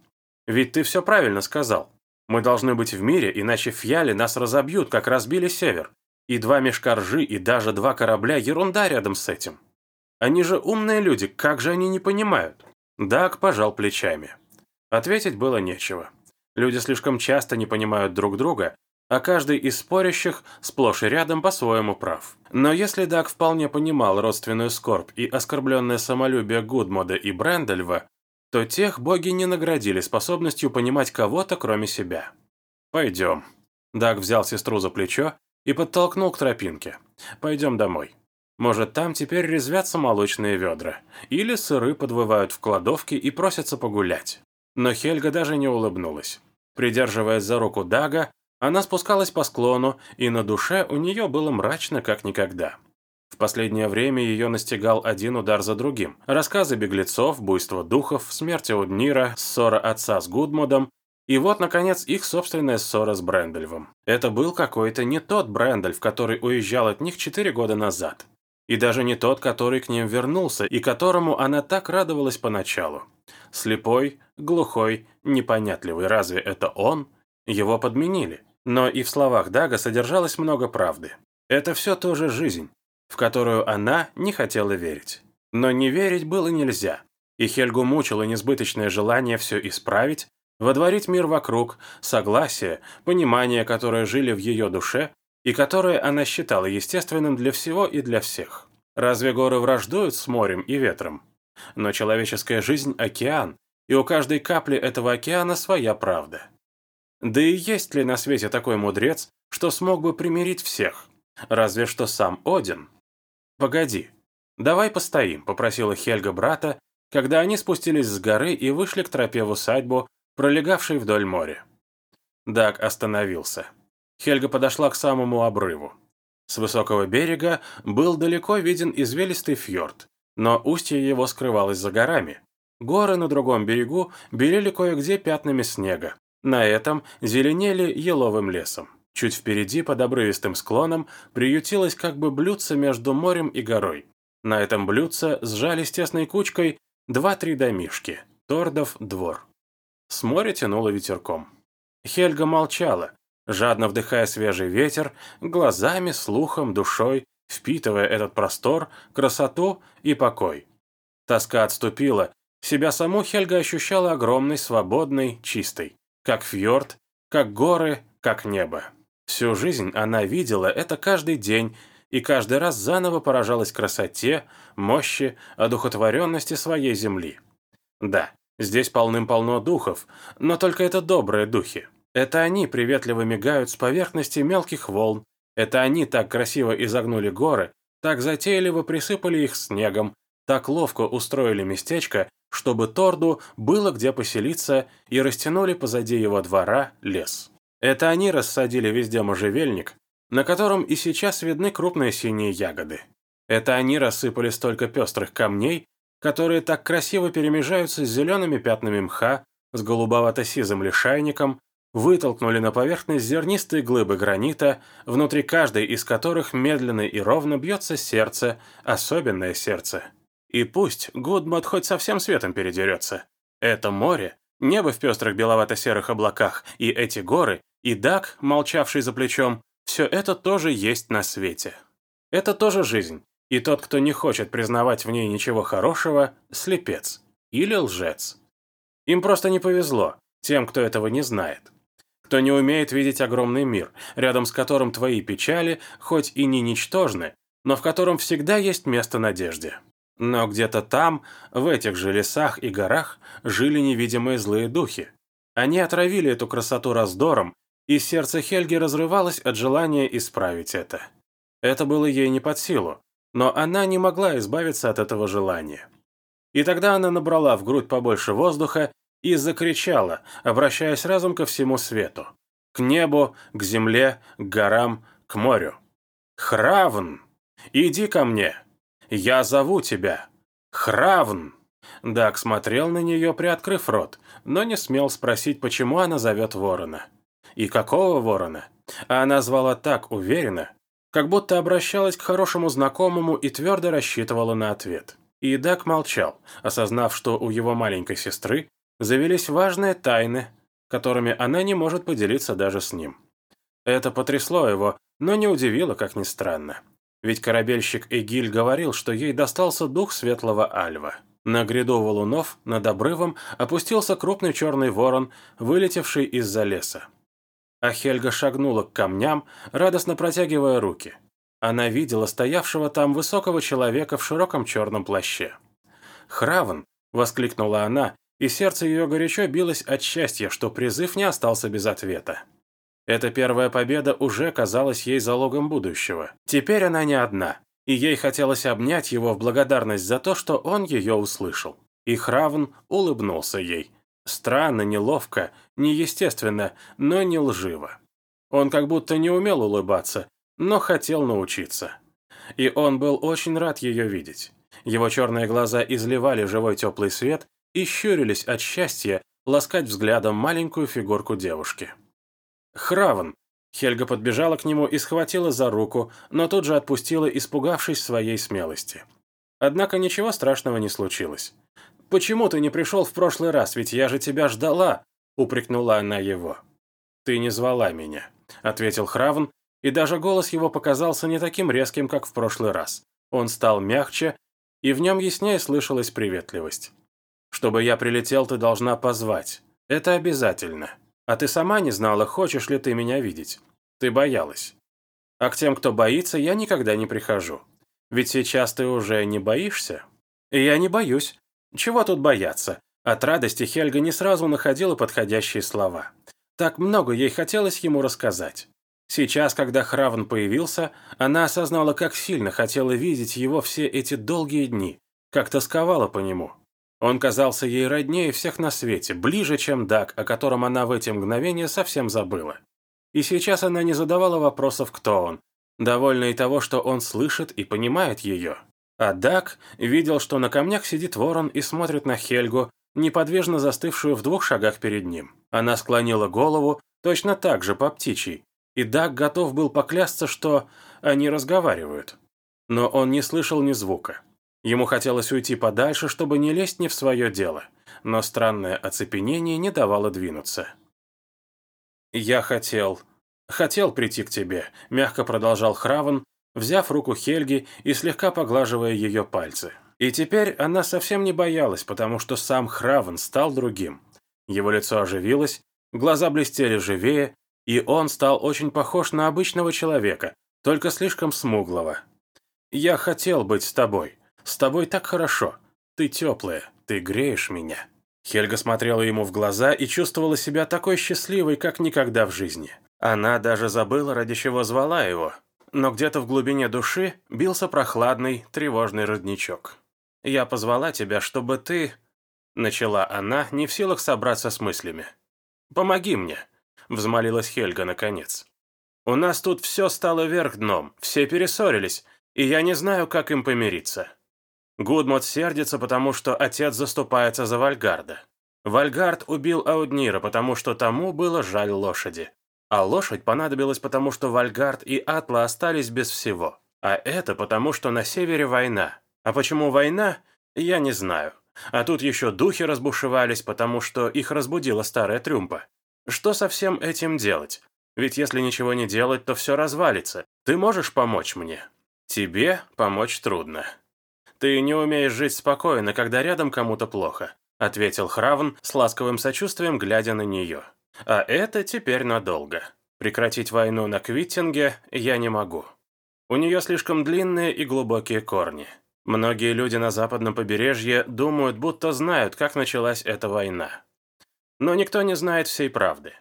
Ведь ты все правильно сказал. Мы должны быть в мире, иначе фьяли нас разобьют, как разбили север. И два мешка ржи, и даже два корабля – ерунда рядом с этим». Они же умные люди, как же они не понимают?» Даг пожал плечами. Ответить было нечего. Люди слишком часто не понимают друг друга, а каждый из спорящих сплошь и рядом по-своему прав. Но если Даг вполне понимал родственную скорбь и оскорбленное самолюбие Гудмода и Брэндальва, то тех боги не наградили способностью понимать кого-то, кроме себя. «Пойдем». Даг взял сестру за плечо и подтолкнул к тропинке. «Пойдем домой». Может, там теперь резвятся молочные ведра. Или сыры подвывают в кладовке и просятся погулять. Но Хельга даже не улыбнулась. Придерживаясь за руку Дага, она спускалась по склону, и на душе у нее было мрачно, как никогда. В последнее время ее настигал один удар за другим. Рассказы беглецов, буйство духов, смерть Уднира, ссора отца с Гудмодом, и вот, наконец, их собственная ссора с Брэндальвом. Это был какой-то не тот Брэндальв, который уезжал от них четыре года назад. И даже не тот, который к ним вернулся, и которому она так радовалась поначалу. Слепой, глухой, непонятливый, разве это он? Его подменили. Но и в словах Дага содержалось много правды. Это все тоже жизнь, в которую она не хотела верить. Но не верить было нельзя. И Хельгу мучило несбыточное желание все исправить, водворить мир вокруг, согласие, понимание, которое жили в ее душе, и которое она считала естественным для всего и для всех. Разве горы враждуют с морем и ветром? Но человеческая жизнь – океан, и у каждой капли этого океана своя правда. Да и есть ли на свете такой мудрец, что смог бы примирить всех? Разве что сам Один. «Погоди, давай постоим», – попросила Хельга брата, когда они спустились с горы и вышли к тропе в усадьбу, пролегавшей вдоль моря. Даг остановился. Хельга подошла к самому обрыву. С высокого берега был далеко виден извилистый фьорд, но устье его скрывалось за горами. Горы на другом берегу белели кое-где пятнами снега, на этом зеленели еловым лесом. Чуть впереди, под обрывистым склоном, приютилось как бы блюдце между морем и горой. На этом блюдце сжались тесной кучкой два-три домишки, тордов двор. С моря тянуло ветерком. Хельга молчала, жадно вдыхая свежий ветер, глазами, слухом, душой, впитывая этот простор, красоту и покой. Тоска отступила, себя саму Хельга ощущала огромной, свободной, чистой. Как фьорд, как горы, как небо. Всю жизнь она видела это каждый день и каждый раз заново поражалась красоте, мощи, одухотворенности своей земли. Да, здесь полным-полно духов, но только это добрые духи. Это они приветливо мигают с поверхности мелких волн, это они так красиво изогнули горы, так затейливо присыпали их снегом, так ловко устроили местечко, чтобы Торду было где поселиться и растянули позади его двора лес. Это они рассадили везде можжевельник, на котором и сейчас видны крупные синие ягоды. Это они рассыпали столько пестрых камней, которые так красиво перемежаются с зелеными пятнами мха, с голубовато-сизым лишайником, вытолкнули на поверхность зернистые глыбы гранита, внутри каждой из которых медленно и ровно бьется сердце, особенное сердце. И пусть Гудмот хоть совсем светом передерется. Это море, небо в пестрых беловато-серых облаках, и эти горы, и Дак, молчавший за плечом, все это тоже есть на свете. Это тоже жизнь, и тот, кто не хочет признавать в ней ничего хорошего, слепец или лжец. Им просто не повезло, тем, кто этого не знает кто не умеет видеть огромный мир, рядом с которым твои печали, хоть и не ничтожны, но в котором всегда есть место надежде. Но где-то там, в этих же лесах и горах, жили невидимые злые духи. Они отравили эту красоту раздором, и сердце Хельги разрывалось от желания исправить это. Это было ей не под силу, но она не могла избавиться от этого желания. И тогда она набрала в грудь побольше воздуха и закричала, обращаясь разом ко всему свету. К небу, к земле, к горам, к морю. «Хравн! Иди ко мне! Я зову тебя! Хравн!» Дак смотрел на нее, приоткрыв рот, но не смел спросить, почему она зовет ворона. И какого ворона? Она звала так уверенно, как будто обращалась к хорошему знакомому и твердо рассчитывала на ответ. И Дак молчал, осознав, что у его маленькой сестры завелись важные тайны, которыми она не может поделиться даже с ним. Это потрясло его, но не удивило, как ни странно. Ведь корабельщик Эгиль говорил, что ей достался дух светлого Альва. На гряду валунов над обрывом опустился крупный черный ворон, вылетевший из-за леса. А Хельга шагнула к камням, радостно протягивая руки. Она видела стоявшего там высокого человека в широком черном плаще. «Хравен!» — воскликнула она и сердце ее горячо билось от счастья, что призыв не остался без ответа. Эта первая победа уже казалась ей залогом будущего. Теперь она не одна, и ей хотелось обнять его в благодарность за то, что он ее услышал. И Хравн улыбнулся ей. Странно, неловко, неестественно, но не лживо. Он как будто не умел улыбаться, но хотел научиться. И он был очень рад ее видеть. Его черные глаза изливали живой теплый свет, и щурились от счастья ласкать взглядом маленькую фигурку девушки. «Хравен!» Хельга подбежала к нему и схватила за руку, но тут же отпустила, испугавшись своей смелости. Однако ничего страшного не случилось. «Почему ты не пришел в прошлый раз, ведь я же тебя ждала!» — упрекнула она его. «Ты не звала меня», — ответил Хравн, и даже голос его показался не таким резким, как в прошлый раз. Он стал мягче, и в нем яснее слышалась приветливость. Чтобы я прилетел, ты должна позвать. Это обязательно. А ты сама не знала, хочешь ли ты меня видеть. Ты боялась. А к тем, кто боится, я никогда не прихожу. Ведь сейчас ты уже не боишься? Я не боюсь. Чего тут бояться? От радости Хельга не сразу находила подходящие слова. Так много ей хотелось ему рассказать. Сейчас, когда Хравн появился, она осознала, как сильно хотела видеть его все эти долгие дни, как тосковала по нему. Он казался ей роднее всех на свете, ближе, чем Дак, о котором она в эти мгновения совсем забыла. И сейчас она не задавала вопросов, кто он, довольна и того, что он слышит и понимает ее. А Дак видел, что на камнях сидит ворон и смотрит на Хельгу, неподвижно застывшую в двух шагах перед ним. Она склонила голову, точно так же по птичьей, и Даг готов был поклясться, что они разговаривают. Но он не слышал ни звука. Ему хотелось уйти подальше, чтобы не лезть не в свое дело, но странное оцепенение не давало двинуться. «Я хотел... хотел прийти к тебе», — мягко продолжал Хравен, взяв руку Хельги и слегка поглаживая ее пальцы. И теперь она совсем не боялась, потому что сам Хравен стал другим. Его лицо оживилось, глаза блестели живее, и он стал очень похож на обычного человека, только слишком смуглого. «Я хотел быть с тобой. С тобой так хорошо. Ты теплая, ты греешь меня». Хельга смотрела ему в глаза и чувствовала себя такой счастливой, как никогда в жизни. Она даже забыла, ради чего звала его. Но где-то в глубине души бился прохладный, тревожный родничок. «Я позвала тебя, чтобы ты...» Начала она, не в силах собраться с мыслями. «Помоги мне», — взмолилась Хельга наконец. «У нас тут все стало вверх дном, все перессорились, и я не знаю, как им помириться». Гудмот сердится, потому что отец заступается за Вальгарда. Вальгард убил Ауднира, потому что тому было жаль лошади. А лошадь понадобилась, потому что Вальгард и Атла остались без всего. А это потому, что на севере война. А почему война, я не знаю. А тут еще духи разбушевались, потому что их разбудила старая трюмпа. Что со всем этим делать? Ведь если ничего не делать, то все развалится. Ты можешь помочь мне? Тебе помочь трудно. «Ты не умеешь жить спокойно, когда рядом кому-то плохо», ответил Хравн с ласковым сочувствием, глядя на нее. «А это теперь надолго. Прекратить войну на Квиттинге я не могу. У нее слишком длинные и глубокие корни. Многие люди на западном побережье думают, будто знают, как началась эта война. Но никто не знает всей правды.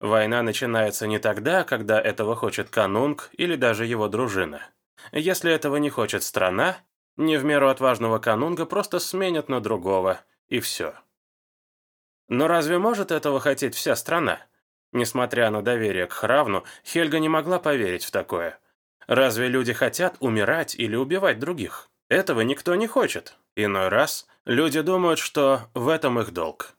Война начинается не тогда, когда этого хочет канунг или даже его дружина. Если этого не хочет страна, не в меру отважного канунга просто сменят на другого, и все. Но разве может этого хотеть вся страна? Несмотря на доверие к Хравну, Хельга не могла поверить в такое. Разве люди хотят умирать или убивать других? Этого никто не хочет. Иной раз люди думают, что в этом их долг.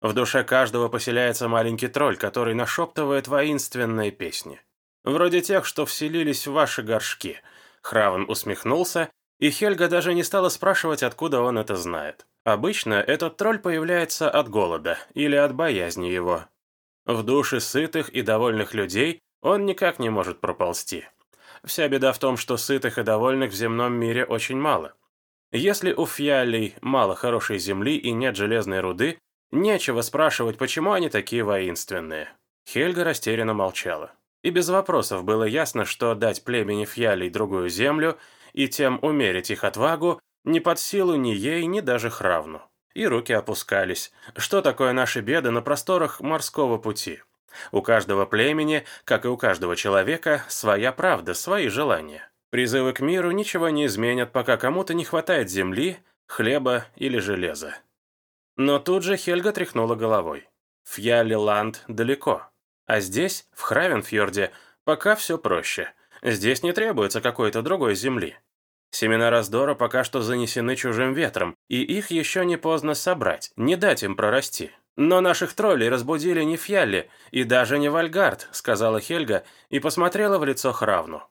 В душе каждого поселяется маленький тролль, который нашептывает воинственные песни. Вроде тех, что вселились в ваши горшки. Хравен усмехнулся и Хельга даже не стала спрашивать, откуда он это знает. Обычно этот тролль появляется от голода или от боязни его. В душе сытых и довольных людей он никак не может проползти. Вся беда в том, что сытых и довольных в земном мире очень мало. Если у фьялей мало хорошей земли и нет железной руды, нечего спрашивать, почему они такие воинственные. Хельга растерянно молчала. И без вопросов было ясно, что дать племени фьялей другую землю и тем умерить их отвагу не под силу ни ей, ни даже Хравну. И руки опускались. Что такое наши беды на просторах морского пути? У каждого племени, как и у каждого человека, своя правда, свои желания. Призывы к миру ничего не изменят, пока кому-то не хватает земли, хлеба или железа. Но тут же Хельга тряхнула головой. Фьялиланд далеко. А здесь, в Хравенфьорде, пока все проще. Здесь не требуется какой-то другой земли. Семена раздора пока что занесены чужим ветром, и их еще не поздно собрать, не дать им прорасти. «Но наших троллей разбудили не Фьялли и даже не Вальгард», сказала Хельга и посмотрела в лицо Хравну.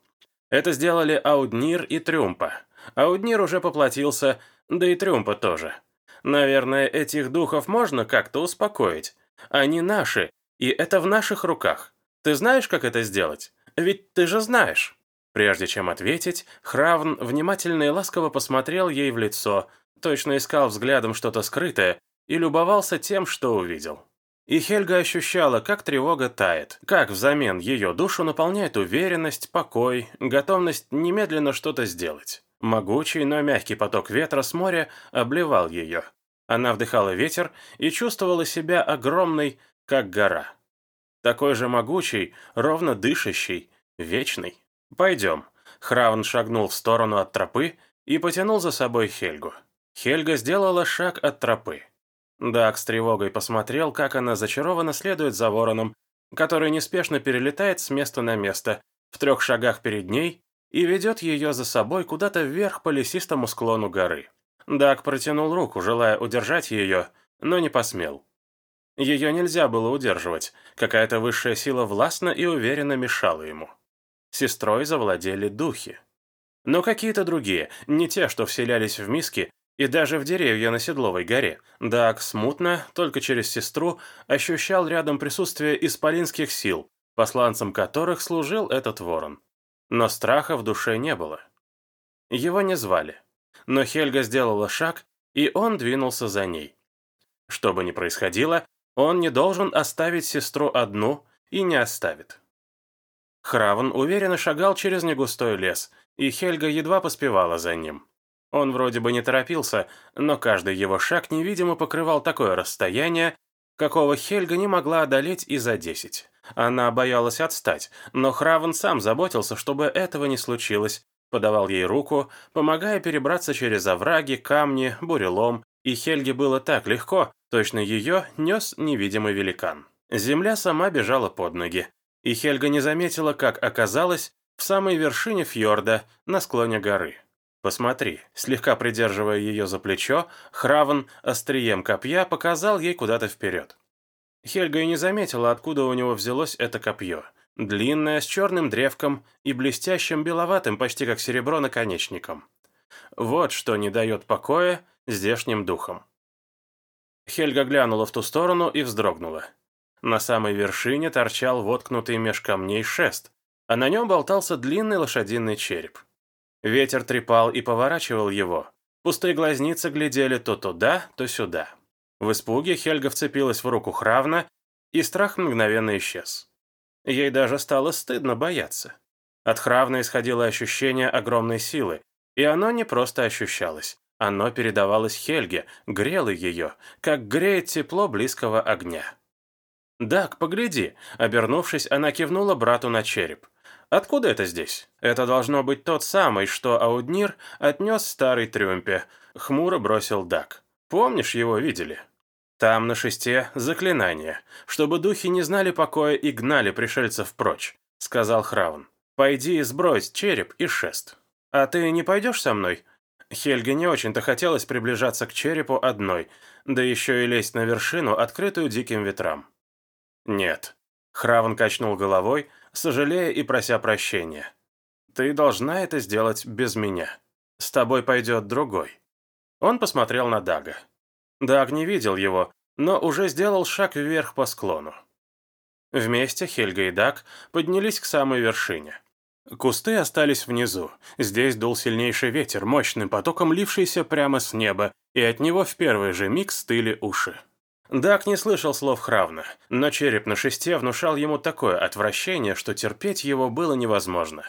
Это сделали Ауднир и Трюмпа. Ауднир уже поплатился, да и Трюмпа тоже. Наверное, этих духов можно как-то успокоить. Они наши, и это в наших руках. Ты знаешь, как это сделать? Ведь ты же знаешь». Прежде чем ответить, Хравн внимательно и ласково посмотрел ей в лицо, точно искал взглядом что-то скрытое и любовался тем, что увидел. И Хельга ощущала, как тревога тает, как взамен ее душу наполняет уверенность, покой, готовность немедленно что-то сделать. Могучий, но мягкий поток ветра с моря обливал ее. Она вдыхала ветер и чувствовала себя огромной, как гора. Такой же могучий, ровно дышащий, вечный. «Пойдем». Хравн шагнул в сторону от тропы и потянул за собой Хельгу. Хельга сделала шаг от тропы. Даг с тревогой посмотрел, как она зачарованно следует за вороном, который неспешно перелетает с места на место, в трех шагах перед ней, и ведет ее за собой куда-то вверх по лесистому склону горы. Даг протянул руку, желая удержать ее, но не посмел. Ее нельзя было удерживать, какая-то высшая сила властно и уверенно мешала ему. Сестрой завладели духи. Но какие-то другие, не те, что вселялись в миски и даже в деревья на Седловой горе. Даг смутно, только через сестру, ощущал рядом присутствие исполинских сил, посланцем которых служил этот ворон. Но страха в душе не было. Его не звали. Но Хельга сделала шаг, и он двинулся за ней. Что бы ни происходило, он не должен оставить сестру одну и не оставит. Хравен уверенно шагал через негустой лес, и Хельга едва поспевала за ним. Он вроде бы не торопился, но каждый его шаг невидимо покрывал такое расстояние, какого Хельга не могла одолеть и за десять. Она боялась отстать, но Хравен сам заботился, чтобы этого не случилось, подавал ей руку, помогая перебраться через овраги, камни, бурелом, и Хельге было так легко, точно ее нес невидимый великан. Земля сама бежала под ноги, и Хельга не заметила, как оказалась в самой вершине фьорда, на склоне горы. «Посмотри», слегка придерживая ее за плечо, Хравен острием копья показал ей куда-то вперед. Хельга и не заметила, откуда у него взялось это копье. Длинное, с черным древком и блестящим беловатым, почти как серебро, наконечником. Вот что не дает покоя здешним духам. Хельга глянула в ту сторону и вздрогнула. На самой вершине торчал воткнутый меж камней шест, а на нем болтался длинный лошадиный череп. Ветер трепал и поворачивал его. Пустые глазницы глядели то туда, то сюда. В испуге Хельга вцепилась в руку Хравна, и страх мгновенно исчез. Ей даже стало стыдно бояться. От Хравна исходило ощущение огромной силы, и оно не просто ощущалось, оно передавалось Хельге, грело ее, как греет тепло близкого огня. «Дак, погляди!» Обернувшись, она кивнула брату на череп. «Откуда это здесь?» «Это должно быть тот самый, что Ауднир отнес старой трюмпе», — хмуро бросил Дак. «Помнишь, его видели?» Там на шесте заклинание, чтобы духи не знали покоя и гнали пришельцев прочь», — сказал Храун. «Пойди и сбрось череп и шест. А ты не пойдешь со мной?» Хельге не очень-то хотелось приближаться к черепу одной, да еще и лезть на вершину, открытую диким ветрам. «Нет». Хравен качнул головой, сожалея и прося прощения. «Ты должна это сделать без меня. С тобой пойдет другой». Он посмотрел на Дага. Даг не видел его, но уже сделал шаг вверх по склону. Вместе Хельга и Даг поднялись к самой вершине. Кусты остались внизу. Здесь дул сильнейший ветер, мощным потоком лившийся прямо с неба, и от него в первый же миг стыли уши. Дак не слышал слов Хравна, но череп на шесте внушал ему такое отвращение, что терпеть его было невозможно.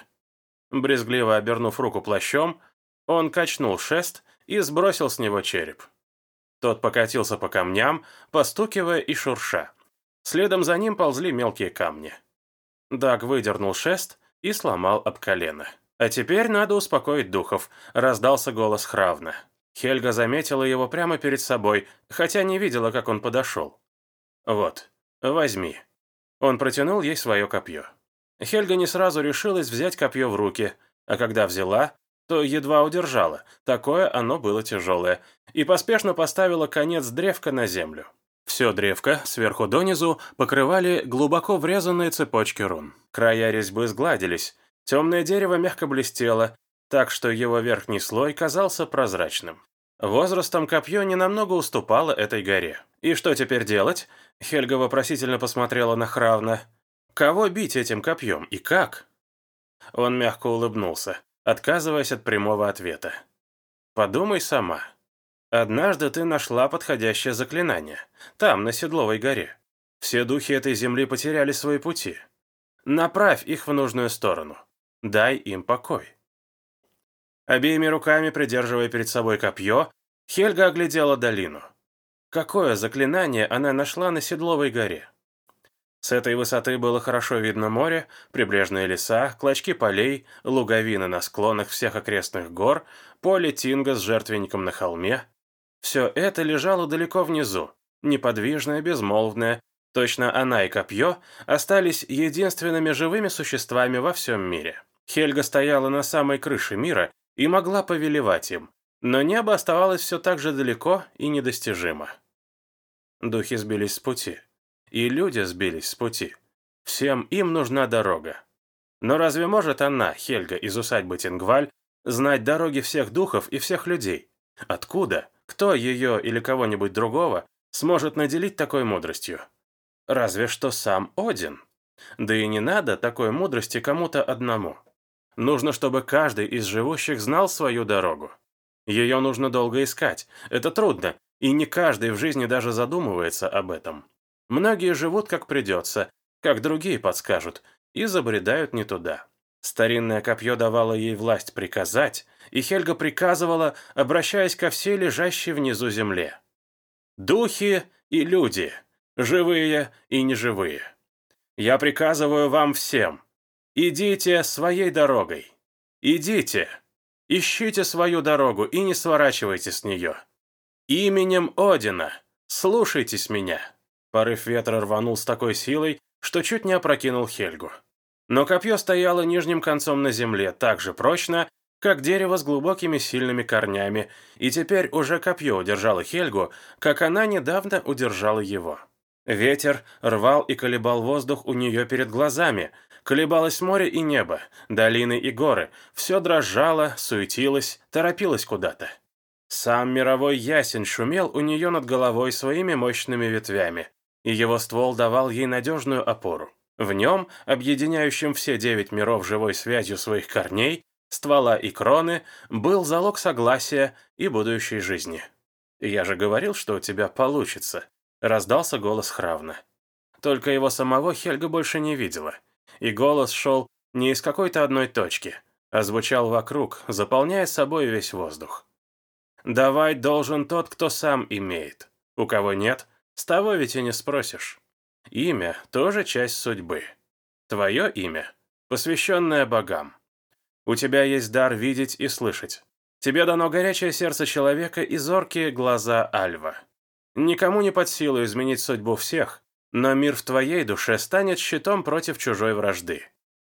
Брезгливо обернув руку плащом, он качнул шест и сбросил с него череп. Тот покатился по камням, постукивая и шурша. Следом за ним ползли мелкие камни. Даг выдернул шест и сломал об колено. «А теперь надо успокоить духов», — раздался голос Хравна. Хельга заметила его прямо перед собой, хотя не видела, как он подошел. «Вот, возьми». Он протянул ей свое копье. Хельга не сразу решилась взять копье в руки, а когда взяла, то едва удержала, такое оно было тяжелое, и поспешно поставила конец древка на землю. Все древко, сверху донизу, покрывали глубоко врезанные цепочки рун. Края резьбы сгладились, темное дерево мягко блестело, так что его верхний слой казался прозрачным. Возрастом копье ненамного уступало этой горе. «И что теперь делать?» Хельга вопросительно посмотрела на Хравна. «Кого бить этим копьем и как?» Он мягко улыбнулся отказываясь от прямого ответа. «Подумай сама. Однажды ты нашла подходящее заклинание. Там, на Седловой горе. Все духи этой земли потеряли свои пути. Направь их в нужную сторону. Дай им покой». Обеими руками, придерживая перед собой копье, Хельга оглядела долину. Какое заклинание она нашла на Седловой горе? С этой высоты было хорошо видно море, прибрежные леса, клочки полей, луговины на склонах всех окрестных гор, поле Тинга с жертвенником на холме. Все это лежало далеко внизу, неподвижное, безмолвное. Точно она и копье остались единственными живыми существами во всем мире. Хельга стояла на самой крыше мира и могла повелевать им, но небо оставалось все так же далеко и недостижимо. Духи сбились с пути. И люди сбились с пути. Всем им нужна дорога. Но разве может она, Хельга из усадьбы Тингваль, знать дороги всех духов и всех людей? Откуда? Кто ее или кого-нибудь другого сможет наделить такой мудростью? Разве что сам Один. Да и не надо такой мудрости кому-то одному. Нужно, чтобы каждый из живущих знал свою дорогу. Ее нужно долго искать. Это трудно, и не каждый в жизни даже задумывается об этом. Многие живут как придется, как другие подскажут, и забредают не туда. Старинное копье давало ей власть приказать, и Хельга приказывала, обращаясь ко всей лежащей внизу земле. «Духи и люди, живые и неживые, я приказываю вам всем, идите своей дорогой, идите, ищите свою дорогу и не сворачивайте с нее. Именем Одина, слушайтесь меня». Порыв ветра рванул с такой силой, что чуть не опрокинул Хельгу. Но копье стояло нижним концом на земле так же прочно, как дерево с глубокими сильными корнями, и теперь уже копье удержало Хельгу, как она недавно удержала его. Ветер рвал и колебал воздух у нее перед глазами, колебалось море и небо, долины и горы, все дрожало, суетилось, торопилось куда-то. Сам мировой ясень шумел у нее над головой своими мощными ветвями, и его ствол давал ей надежную опору. В нем, объединяющем все девять миров живой связью своих корней, ствола и кроны, был залог согласия и будущей жизни. «Я же говорил, что у тебя получится», — раздался голос Хравна. Только его самого Хельга больше не видела, и голос шел не из какой-то одной точки, а звучал вокруг, заполняя собой весь воздух. «Давать должен тот, кто сам имеет. У кого нет, с того ведь и не спросишь». Имя – тоже часть судьбы. Твое имя – посвященное богам. У тебя есть дар видеть и слышать. Тебе дано горячее сердце человека и зоркие глаза Альва. Никому не под силу изменить судьбу всех, но мир в твоей душе станет щитом против чужой вражды.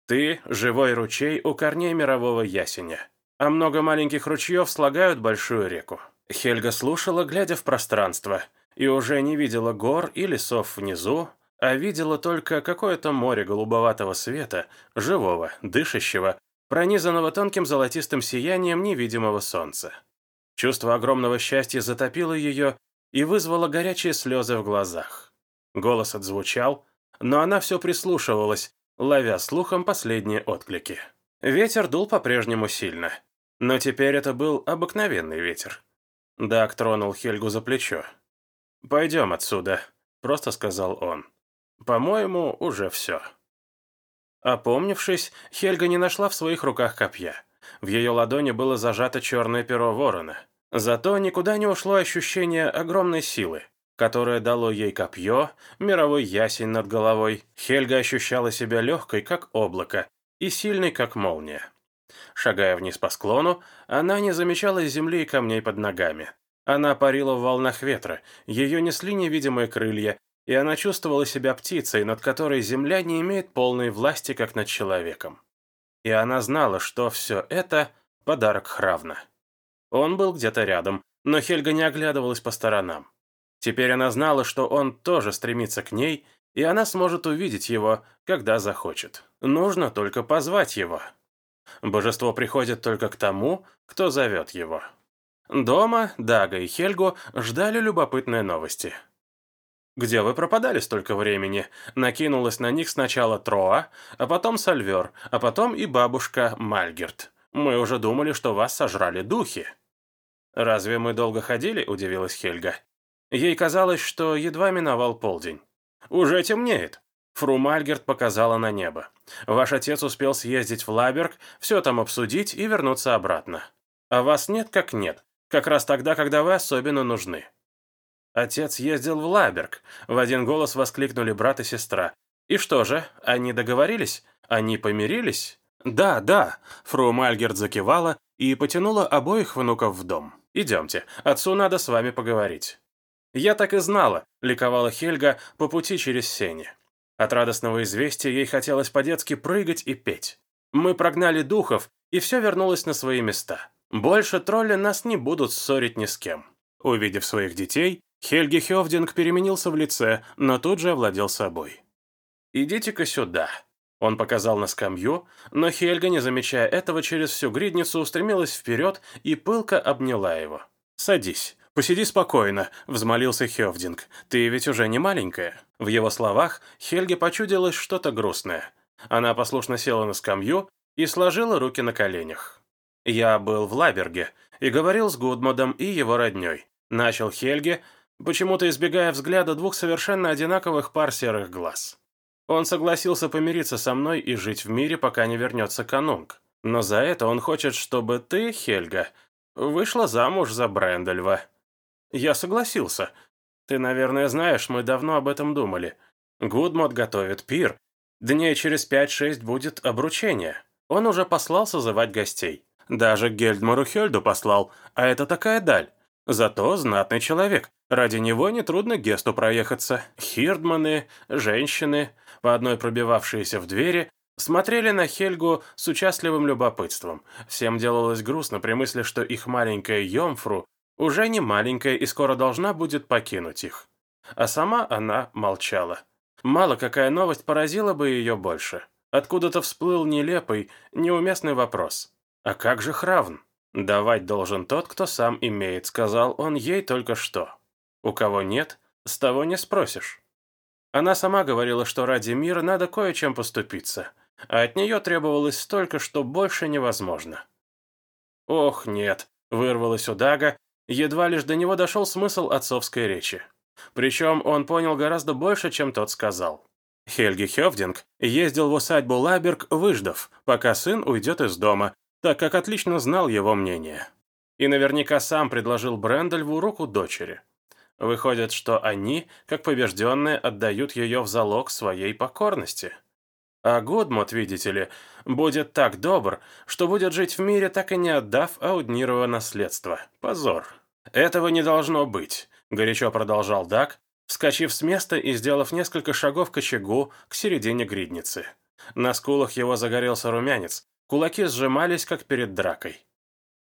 Ты – живой ручей у корней мирового ясеня, а много маленьких ручьев слагают большую реку. Хельга слушала, глядя в пространство, и уже не видела гор и лесов внизу, а видела только какое-то море голубоватого света, живого, дышащего, пронизанного тонким золотистым сиянием невидимого солнца. Чувство огромного счастья затопило ее и вызвало горячие слезы в глазах. Голос отзвучал, но она все прислушивалась, ловя слухом последние отклики. Ветер дул по-прежнему сильно, но теперь это был обыкновенный ветер. Дак тронул Хельгу за плечо. «Пойдем отсюда», — просто сказал он. По-моему, уже все. Опомнившись, Хельга не нашла в своих руках копья. В ее ладони было зажато черное перо ворона. Зато никуда не ушло ощущение огромной силы, которое дало ей копье, мировой ясень над головой. Хельга ощущала себя легкой, как облако, и сильной, как молния. Шагая вниз по склону, она не замечала земли и камней под ногами. Она парила в волнах ветра, ее несли невидимые крылья, и она чувствовала себя птицей, над которой земля не имеет полной власти, как над человеком. И она знала, что все это – подарок Хравна. Он был где-то рядом, но Хельга не оглядывалась по сторонам. Теперь она знала, что он тоже стремится к ней, и она сможет увидеть его, когда захочет. Нужно только позвать его. Божество приходит только к тому, кто зовет его. Дома Дага и Хельгу ждали любопытные новости – «Где вы пропадали столько времени?» Накинулась на них сначала Троа, а потом Сальвер, а потом и бабушка Мальгерт. «Мы уже думали, что вас сожрали духи». «Разве мы долго ходили?» – удивилась Хельга. Ей казалось, что едва миновал полдень. «Уже темнеет», – Фру Мальгерт показала на небо. «Ваш отец успел съездить в Лаберг, все там обсудить и вернуться обратно. А вас нет как нет, как раз тогда, когда вы особенно нужны». Отец ездил в Лаберг. В один голос воскликнули брат и сестра. И что же, они договорились? Они помирились? Да, да, фру Мальгерт закивала и потянула обоих внуков в дом. Идемте, отцу надо с вами поговорить. Я так и знала, ликовала Хельга по пути через сени. От радостного известия ей хотелось по-детски прыгать и петь. Мы прогнали духов, и все вернулось на свои места. Больше тролли нас не будут ссорить ни с кем. Увидев своих детей, Хельги Хёвдинг переменился в лице, но тут же овладел собой. «Идите-ка сюда», он показал на скамью, но Хельга, не замечая этого, через всю гридницу устремилась вперед и пылко обняла его. «Садись, посиди спокойно», — взмолился Хевдинг. «Ты ведь уже не маленькая». В его словах Хельге почудилось что-то грустное. Она послушно села на скамью и сложила руки на коленях. «Я был в Лаберге и говорил с Гудмодом и его родней», — начал Хельге, почему-то избегая взгляда двух совершенно одинаковых пар серых глаз. Он согласился помириться со мной и жить в мире, пока не вернется канунг. Но за это он хочет, чтобы ты, Хельга, вышла замуж за Брэндальва. Я согласился. Ты, наверное, знаешь, мы давно об этом думали. Гудмот готовит пир. Дней через пять-шесть будет обручение. Он уже послал созывать гостей. Даже Гельдмару Хельду послал, а это такая даль. Зато знатный человек. Ради него нетрудно Гесту проехаться. Хирдманы, женщины, по одной пробивавшиеся в двери, смотрели на Хельгу с участливым любопытством. Всем делалось грустно при мысли, что их маленькая Йомфру уже не маленькая и скоро должна будет покинуть их. А сама она молчала. Мало какая новость поразила бы ее больше. Откуда-то всплыл нелепый, неуместный вопрос. «А как же Хравн?» «Давать должен тот, кто сам имеет», — сказал он ей только что. У кого нет, с того не спросишь. Она сама говорила, что ради мира надо кое-чем поступиться, а от нее требовалось столько, что больше невозможно. «Ох, нет», — вырвалось у Дага, едва лишь до него дошел смысл отцовской речи. Причем он понял гораздо больше, чем тот сказал. Хельги Хевдинг ездил в усадьбу Лаберг, выждав, пока сын уйдет из дома, так как отлично знал его мнение. И наверняка сам предложил Брэндальву руку дочери. Выходит, что они, как побежденные, отдают ее в залог своей покорности. А Гудмот, видите ли, будет так добр, что будет жить в мире, так и не отдав Ауднирова наследство. Позор. Этого не должно быть, горячо продолжал Дак, вскочив с места и сделав несколько шагов к очагу к середине гридницы. На скулах его загорелся румянец, кулаки сжимались, как перед дракой.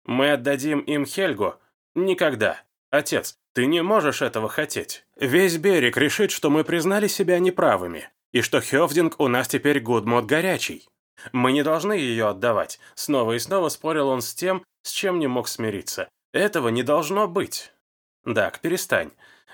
«Мы отдадим им Хельгу? Никогда. Отец, ты не можешь этого хотеть. Весь берег решит, что мы признали себя неправыми, и что Хёвдинг у нас теперь Гудмот горячий. Мы не должны ее отдавать. Снова и снова спорил он с тем, с чем не мог смириться. Этого не должно быть. Дак, перестань.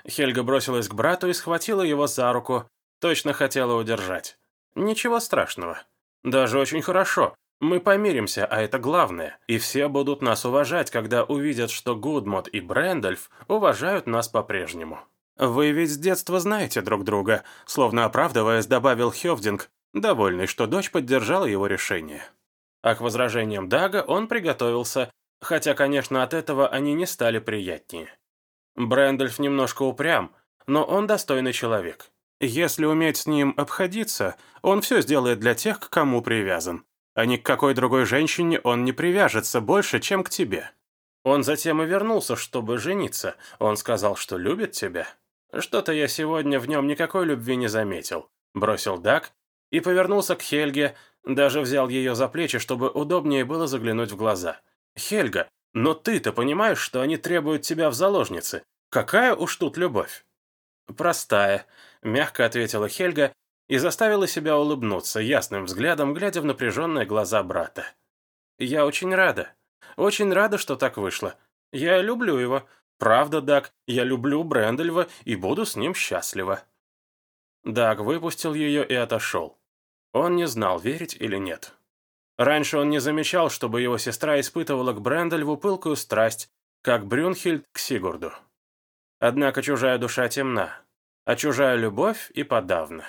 Хельга бросилась к брату и схватила его за руку. Точно хотела удержать. Ничего страшного. Даже очень хорошо. Мы помиримся, а это главное, и все будут нас уважать, когда увидят, что Гудмот и Брэндальф уважают нас по-прежнему. Вы ведь с детства знаете друг друга, словно оправдываясь, добавил Хёвдинг, довольный, что дочь поддержала его решение. А к возражениям Дага он приготовился, хотя, конечно, от этого они не стали приятнее. Брэндальф немножко упрям, но он достойный человек. Если уметь с ним обходиться, он все сделает для тех, к кому привязан а ни к какой другой женщине он не привяжется больше, чем к тебе. Он затем и вернулся, чтобы жениться. Он сказал, что любит тебя. Что-то я сегодня в нем никакой любви не заметил. Бросил Дак и повернулся к Хельге, даже взял ее за плечи, чтобы удобнее было заглянуть в глаза. «Хельга, но ты-то понимаешь, что они требуют тебя в заложнице? Какая уж тут любовь?» «Простая», — мягко ответила Хельга и заставила себя улыбнуться, ясным взглядом, глядя в напряженные глаза брата. «Я очень рада. Очень рада, что так вышло. Я люблю его. Правда, Даг, я люблю Брэндальва и буду с ним счастлива». Даг выпустил ее и отошел. Он не знал, верить или нет. Раньше он не замечал, чтобы его сестра испытывала к Брэндальву пылкую страсть, как Брюнхильд к Сигурду. Однако чужая душа темна, а чужая любовь и подавно.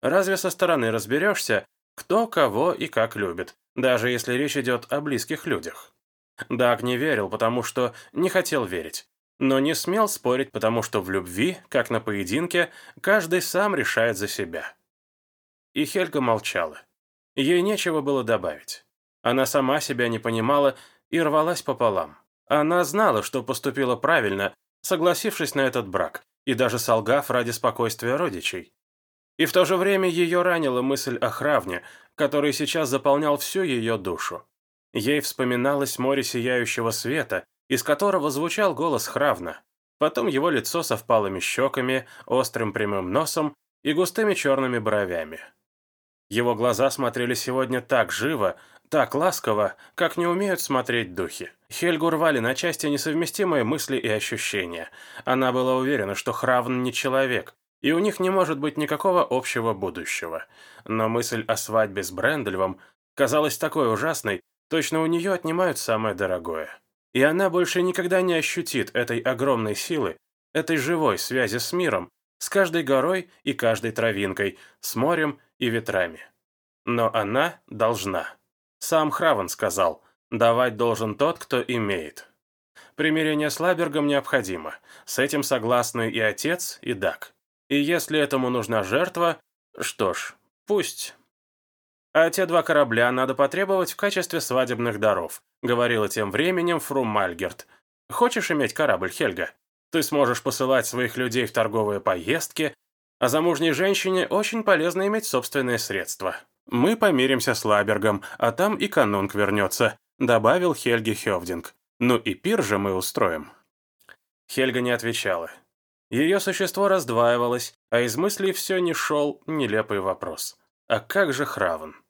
Разве со стороны разберешься, кто кого и как любит, даже если речь идет о близких людях? Даг не верил, потому что не хотел верить, но не смел спорить, потому что в любви, как на поединке, каждый сам решает за себя. И Хельга молчала. Ей нечего было добавить. Она сама себя не понимала и рвалась пополам. Она знала, что поступила правильно, согласившись на этот брак, и даже солгав ради спокойствия родичей. И в то же время ее ранила мысль о Хравне, который сейчас заполнял всю ее душу. Ей вспоминалось море сияющего света, из которого звучал голос Хравна. потом его лицо со впалыми щеками, острым прямым носом и густыми черными бровями. Его глаза смотрели сегодня так живо, так ласково, как не умеют смотреть духи. Хельгу рвали на части несовместимые мысли и ощущения. Она была уверена, что Хравн не человек, и у них не может быть никакого общего будущего. Но мысль о свадьбе с Брендельвом казалась такой ужасной, точно у нее отнимают самое дорогое. И она больше никогда не ощутит этой огромной силы, этой живой связи с миром, с каждой горой и каждой травинкой, с морем и ветрами. Но она должна. Сам Хравен сказал, давать должен тот, кто имеет. Примирение с Лабергом необходимо. С этим согласны и отец, и Дак. И если этому нужна жертва, что ж, пусть. А те два корабля надо потребовать в качестве свадебных даров, говорила тем временем Фру Мальгерт. Хочешь иметь корабль, Хельга? Ты сможешь посылать своих людей в торговые поездки, а замужней женщине очень полезно иметь собственные средства. «Мы помиримся с Лабергом, а там и канунг вернется», добавил Хельги Хевдинг. «Ну и пир же мы устроим». Хельга не отвечала. Ее существо раздваивалось, а из мыслей все не шел нелепый вопрос. А как же Хравен?